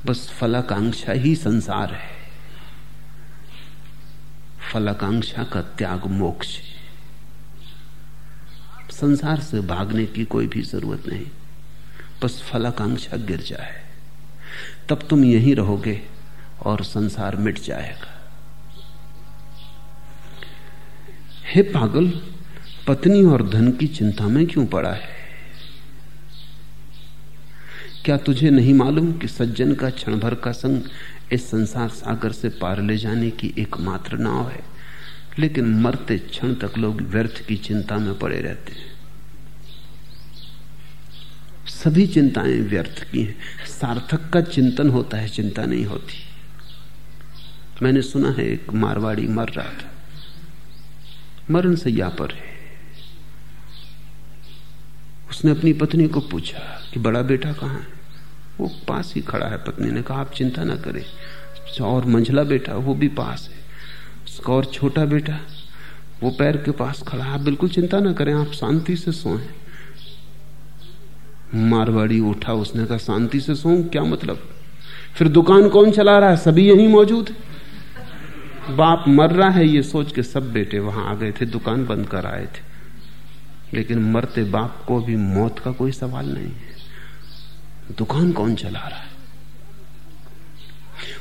बस फलाकांक्षा ही संसार है। फलाकांक्षा का त्याग मोक्ष संसार से भागने की कोई भी ज़रूरत नहीं। बस फलाकांक्षा गिर जाए। तब तुम यहीं रहोगे और संसार मिट जाएगा। हे पागल, पत्नी और धन की चिंता में क्यों पड़ा है? क्या तुझे नहीं मालूम कि सज्जन का क्षण भर का संग इस संसार सागर से पार ले जाने की एकमात्र नाव है। लेकिन मरते क्षण तक लोग व्यर्थ की चिंता में पड़े रहते हैं। सभी चिंताएँ व्यर्थ की हैं। सार्थक का चिंतन होता है, चिंता नहीं होती। मैंने सुना है, एक मारवाड़ी मर रहा था। मरण सैया पर है। उसने अपनी पत्नी को पूछा कि, बड़ा बेटा कहाँ है? वो पास ही खड़ा है, पत्नी ने कहा, आप चिंता ना करें। और मंझला बेटा, वो भी पास है। उसका और छोटा बेटा, वो पैर के पास खड़ा है। आप बिल्कुल चिंता ना करें, आप शांति से सोएँ। मारवाड़ी उठा, उसने कहा, शांति से सो क्या मतलब? फिर दुकान कौन चला रहा है? सभी यहीं मौजूद है। बाप मर रहा है, ये सोच के सब बेटे वहाँ आ गए थे, दुकान बंद कर आए थे। लेकिन मरते बाप को भी मौत का कोई सवाल नहीं है। दुकान कौन चला रहा है?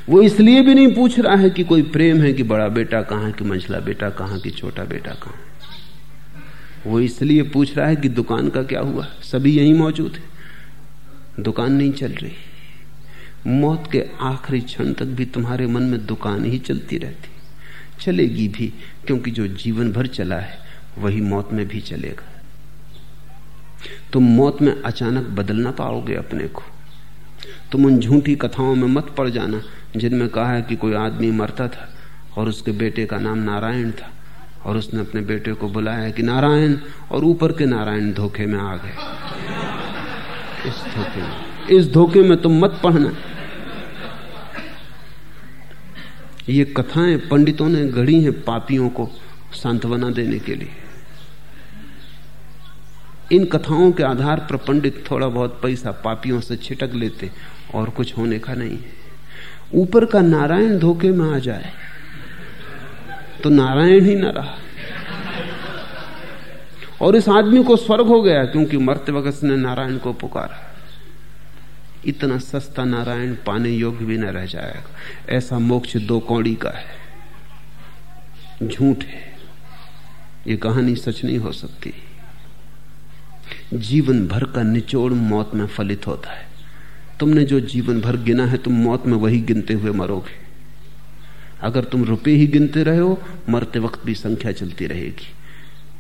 वो इसलिए भी नहीं पूछ रहा है कि कोई प्रेम है कि बड़ा बेटा कहाँ कि मंझला बेटा कहाँ कि छोटा बेटा कहाँ वो इसलिए पूछ रहा है कि दुकान का क्या हुआ? सभी यहीं मौजूद है। दुकान नहीं चल रही। मौत के आखिरी क्षण तक भी तुम्हारे मन में दुकान ही चलती रहती। चलेगी भी, क्योंकि जो जीवन भर चला है, वही मौत में भी चलेगा। तुम मौत में अचानक बदल ना पाओगे अपने को। तुम उन झूठी कथाओं में मत पड़ जाना, जिनमें कहा है कि कोई आदमी मरता था और उसके बेटे का नाम नारायण था और उसने अपने बेटे को बुलाया कि नारायण, और ऊपर के नारायण धोखे में आ गए। इस धोखे में, इस धोखे में तुम मत पढ़ना। ये कथाएँ पंडितों ने गढ़ी हैं पापियों को सांत्वना देने के लिए। इन कथाओं के आधार पर पंडित थोड़ा बहुत पैसा पापियों से छिटक लेते और कुछ होने का नहीं है। ऊपर का नारायण धोखे में आ जाए तो नारायण ही न रहा। और इस आदमी को स्वर्ग हो गया क्योंकि मरते वक्त ने नारायण को पुकारा। इतना सस्ता नारायण पाने योग्य भी न रह जाएगा। ऐसा मोक्ष दो कौड़ी का है। झूठ है। ये कहानी सच नहीं हो सकती। जीवन भर का निचोड़ मौत में फलित होता है। तुमने जो जीवन भर गिना है, तुम मौत में वही गिनते हुए मरोगे। अगर तुम रुपए ही गिनते रहे हो, मरते वक्त भी संख्या चलती रहेगी।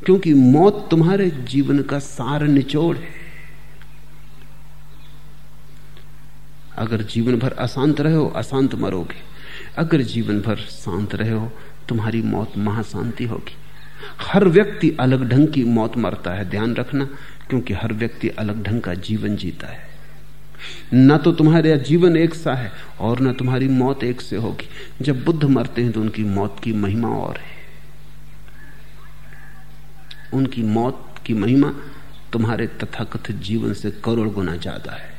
क्योंकि मौत तुम्हारे जीवन का सार निचोड़ है। अगर जीवन भर अशांत रहे हो, अशांत मरोगे। अगर जीवन भर शांत रहे हो, तुम्हारी मौत महाशांति होगी। हर व्यक्ति अलग ढंग की मौत मरता है। ध्यान रखना क्योंकि हर व्यक्ति अलग ढंग का जीवन जीता है। ना तो तुम्हारा जीवन एक सा है और ना तुम्हारी मौत एक से होगी। जब बुद्ध मरते हैं तो उनकी मौत की महिमा और है। उनकी मौत की महिमा तुम्हारे तथाकथित जीवन से करोड़ गुना ज़्यादा है।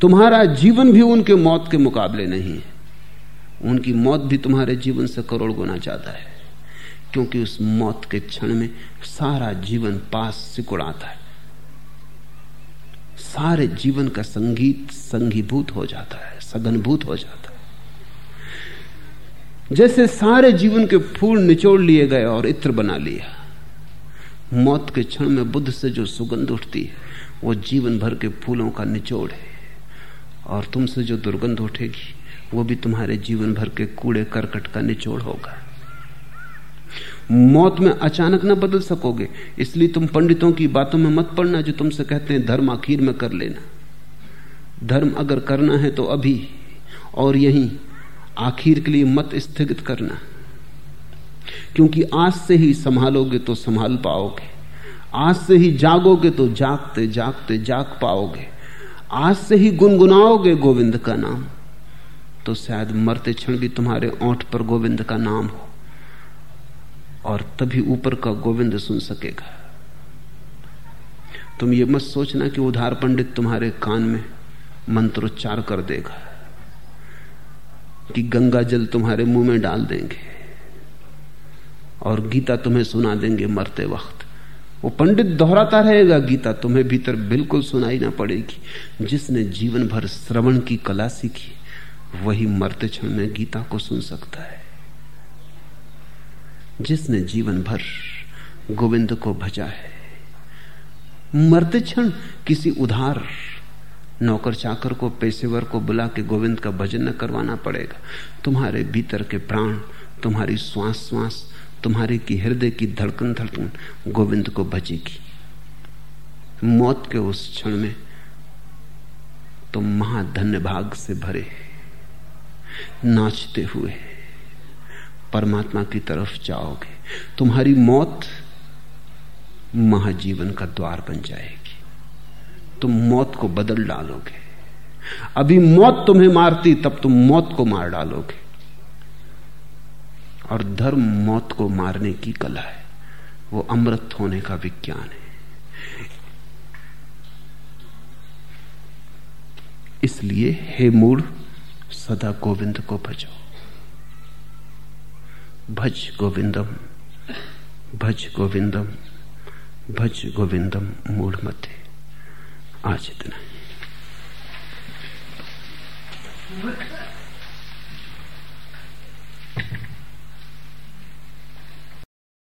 तुम्हारा जीवन भी उनके मौत के मुकाबले नहीं है। उनकी मौत भी तुम्हारे जीवन से करोड़ गुना ज़्यादा है। क्योंकि उस मौत के क्षण में सारा जीवन पास सिकुड़ाता है। सारे जीवन का संगीत संगीभूत हो जाता है, सघनभूत हो जाता है। जैसे सारे जीवन के फूल निचोड़ लिए गए और इत्र बना लिया। मौत के क्षण में बुद्ध से जो सुगंध उठती है, वो जीवन भर के फूलों का निचोड़ है। और तुमसे जो दुर्गंध उठेगी, वो भी तुम्हारे जीवन भर के कूड़े करकट का निचोड़ होगा। मौत में अचानक न बदल सकोगे। इसलिए तुम पंडितों की बातों में मत पड़ना जो तुमसे कहते हैं, धर्म आखिर में कर लेना। धर्म अगर करना है तो अभी, और यहीं आखिर के लिए मत स्थगित करना। क्योंकि आज से ही संभालोगे तो संभाल पाओगे। आज से ही जागोगे तो जागते जागते, जाग पाओगे। आज से ही गुनगुनाओगे गोविंद का नाम तो शायद मरते क्षण भी तुम्हारे ओंठ पर गोविंद का नाम हो। और तभी ऊपर का गोविंद सुन सकेगा। तुम ये मत सोचना कि उधार पंडित तुम्हारे कान में मंत्रोच्चार कर देगा, कि गंगा जल तुम्हारे मुँह में डाल देंगे और गीता तुम्हें सुना देंगे मरते वक्त। वो पंडित दोहराता रहेगा, गीता तुम्हें भीतर बिल्कुल सुनाई ना पड़ेगी। जिसने जीवन भर श्रवण की कला सीखी, वही मरते क्षण में गीता को सुन सकता है। जिसने जीवन भर गोविंद को भजा है। मरते क्षण किसी उधार, नौकर चाकर को, पेशेवर को बुला के गोविंद का भजन न करवाना पड़ेगा। तुम्हारे भीतर के प्राण, तुम्हारी श्वास श्वास तुम्हारे की हृदय की धड़कन धड़कन गोविंद को भजेगी मौत के उस क्षण में तुम महाधन्य भाग से भरे नाचते हुए परमात्मा की तरफ़ जाओगे, तुम्हारी मौत महाजीवन का द्वार बन जाएगी। तुम मौत को बदल डालोगे। अभी मौत तुम्हें मारती, तब तुम मौत को मार डालोगे। और धर्म मौत को मारने की कला है, वो अमृत होने का विज्ञान है। इसलिए हे मूड सदा गोविंद को भजो भज गोविंदम भज गोविंदम भज गोविंदम मूढ़ मते। आज इतना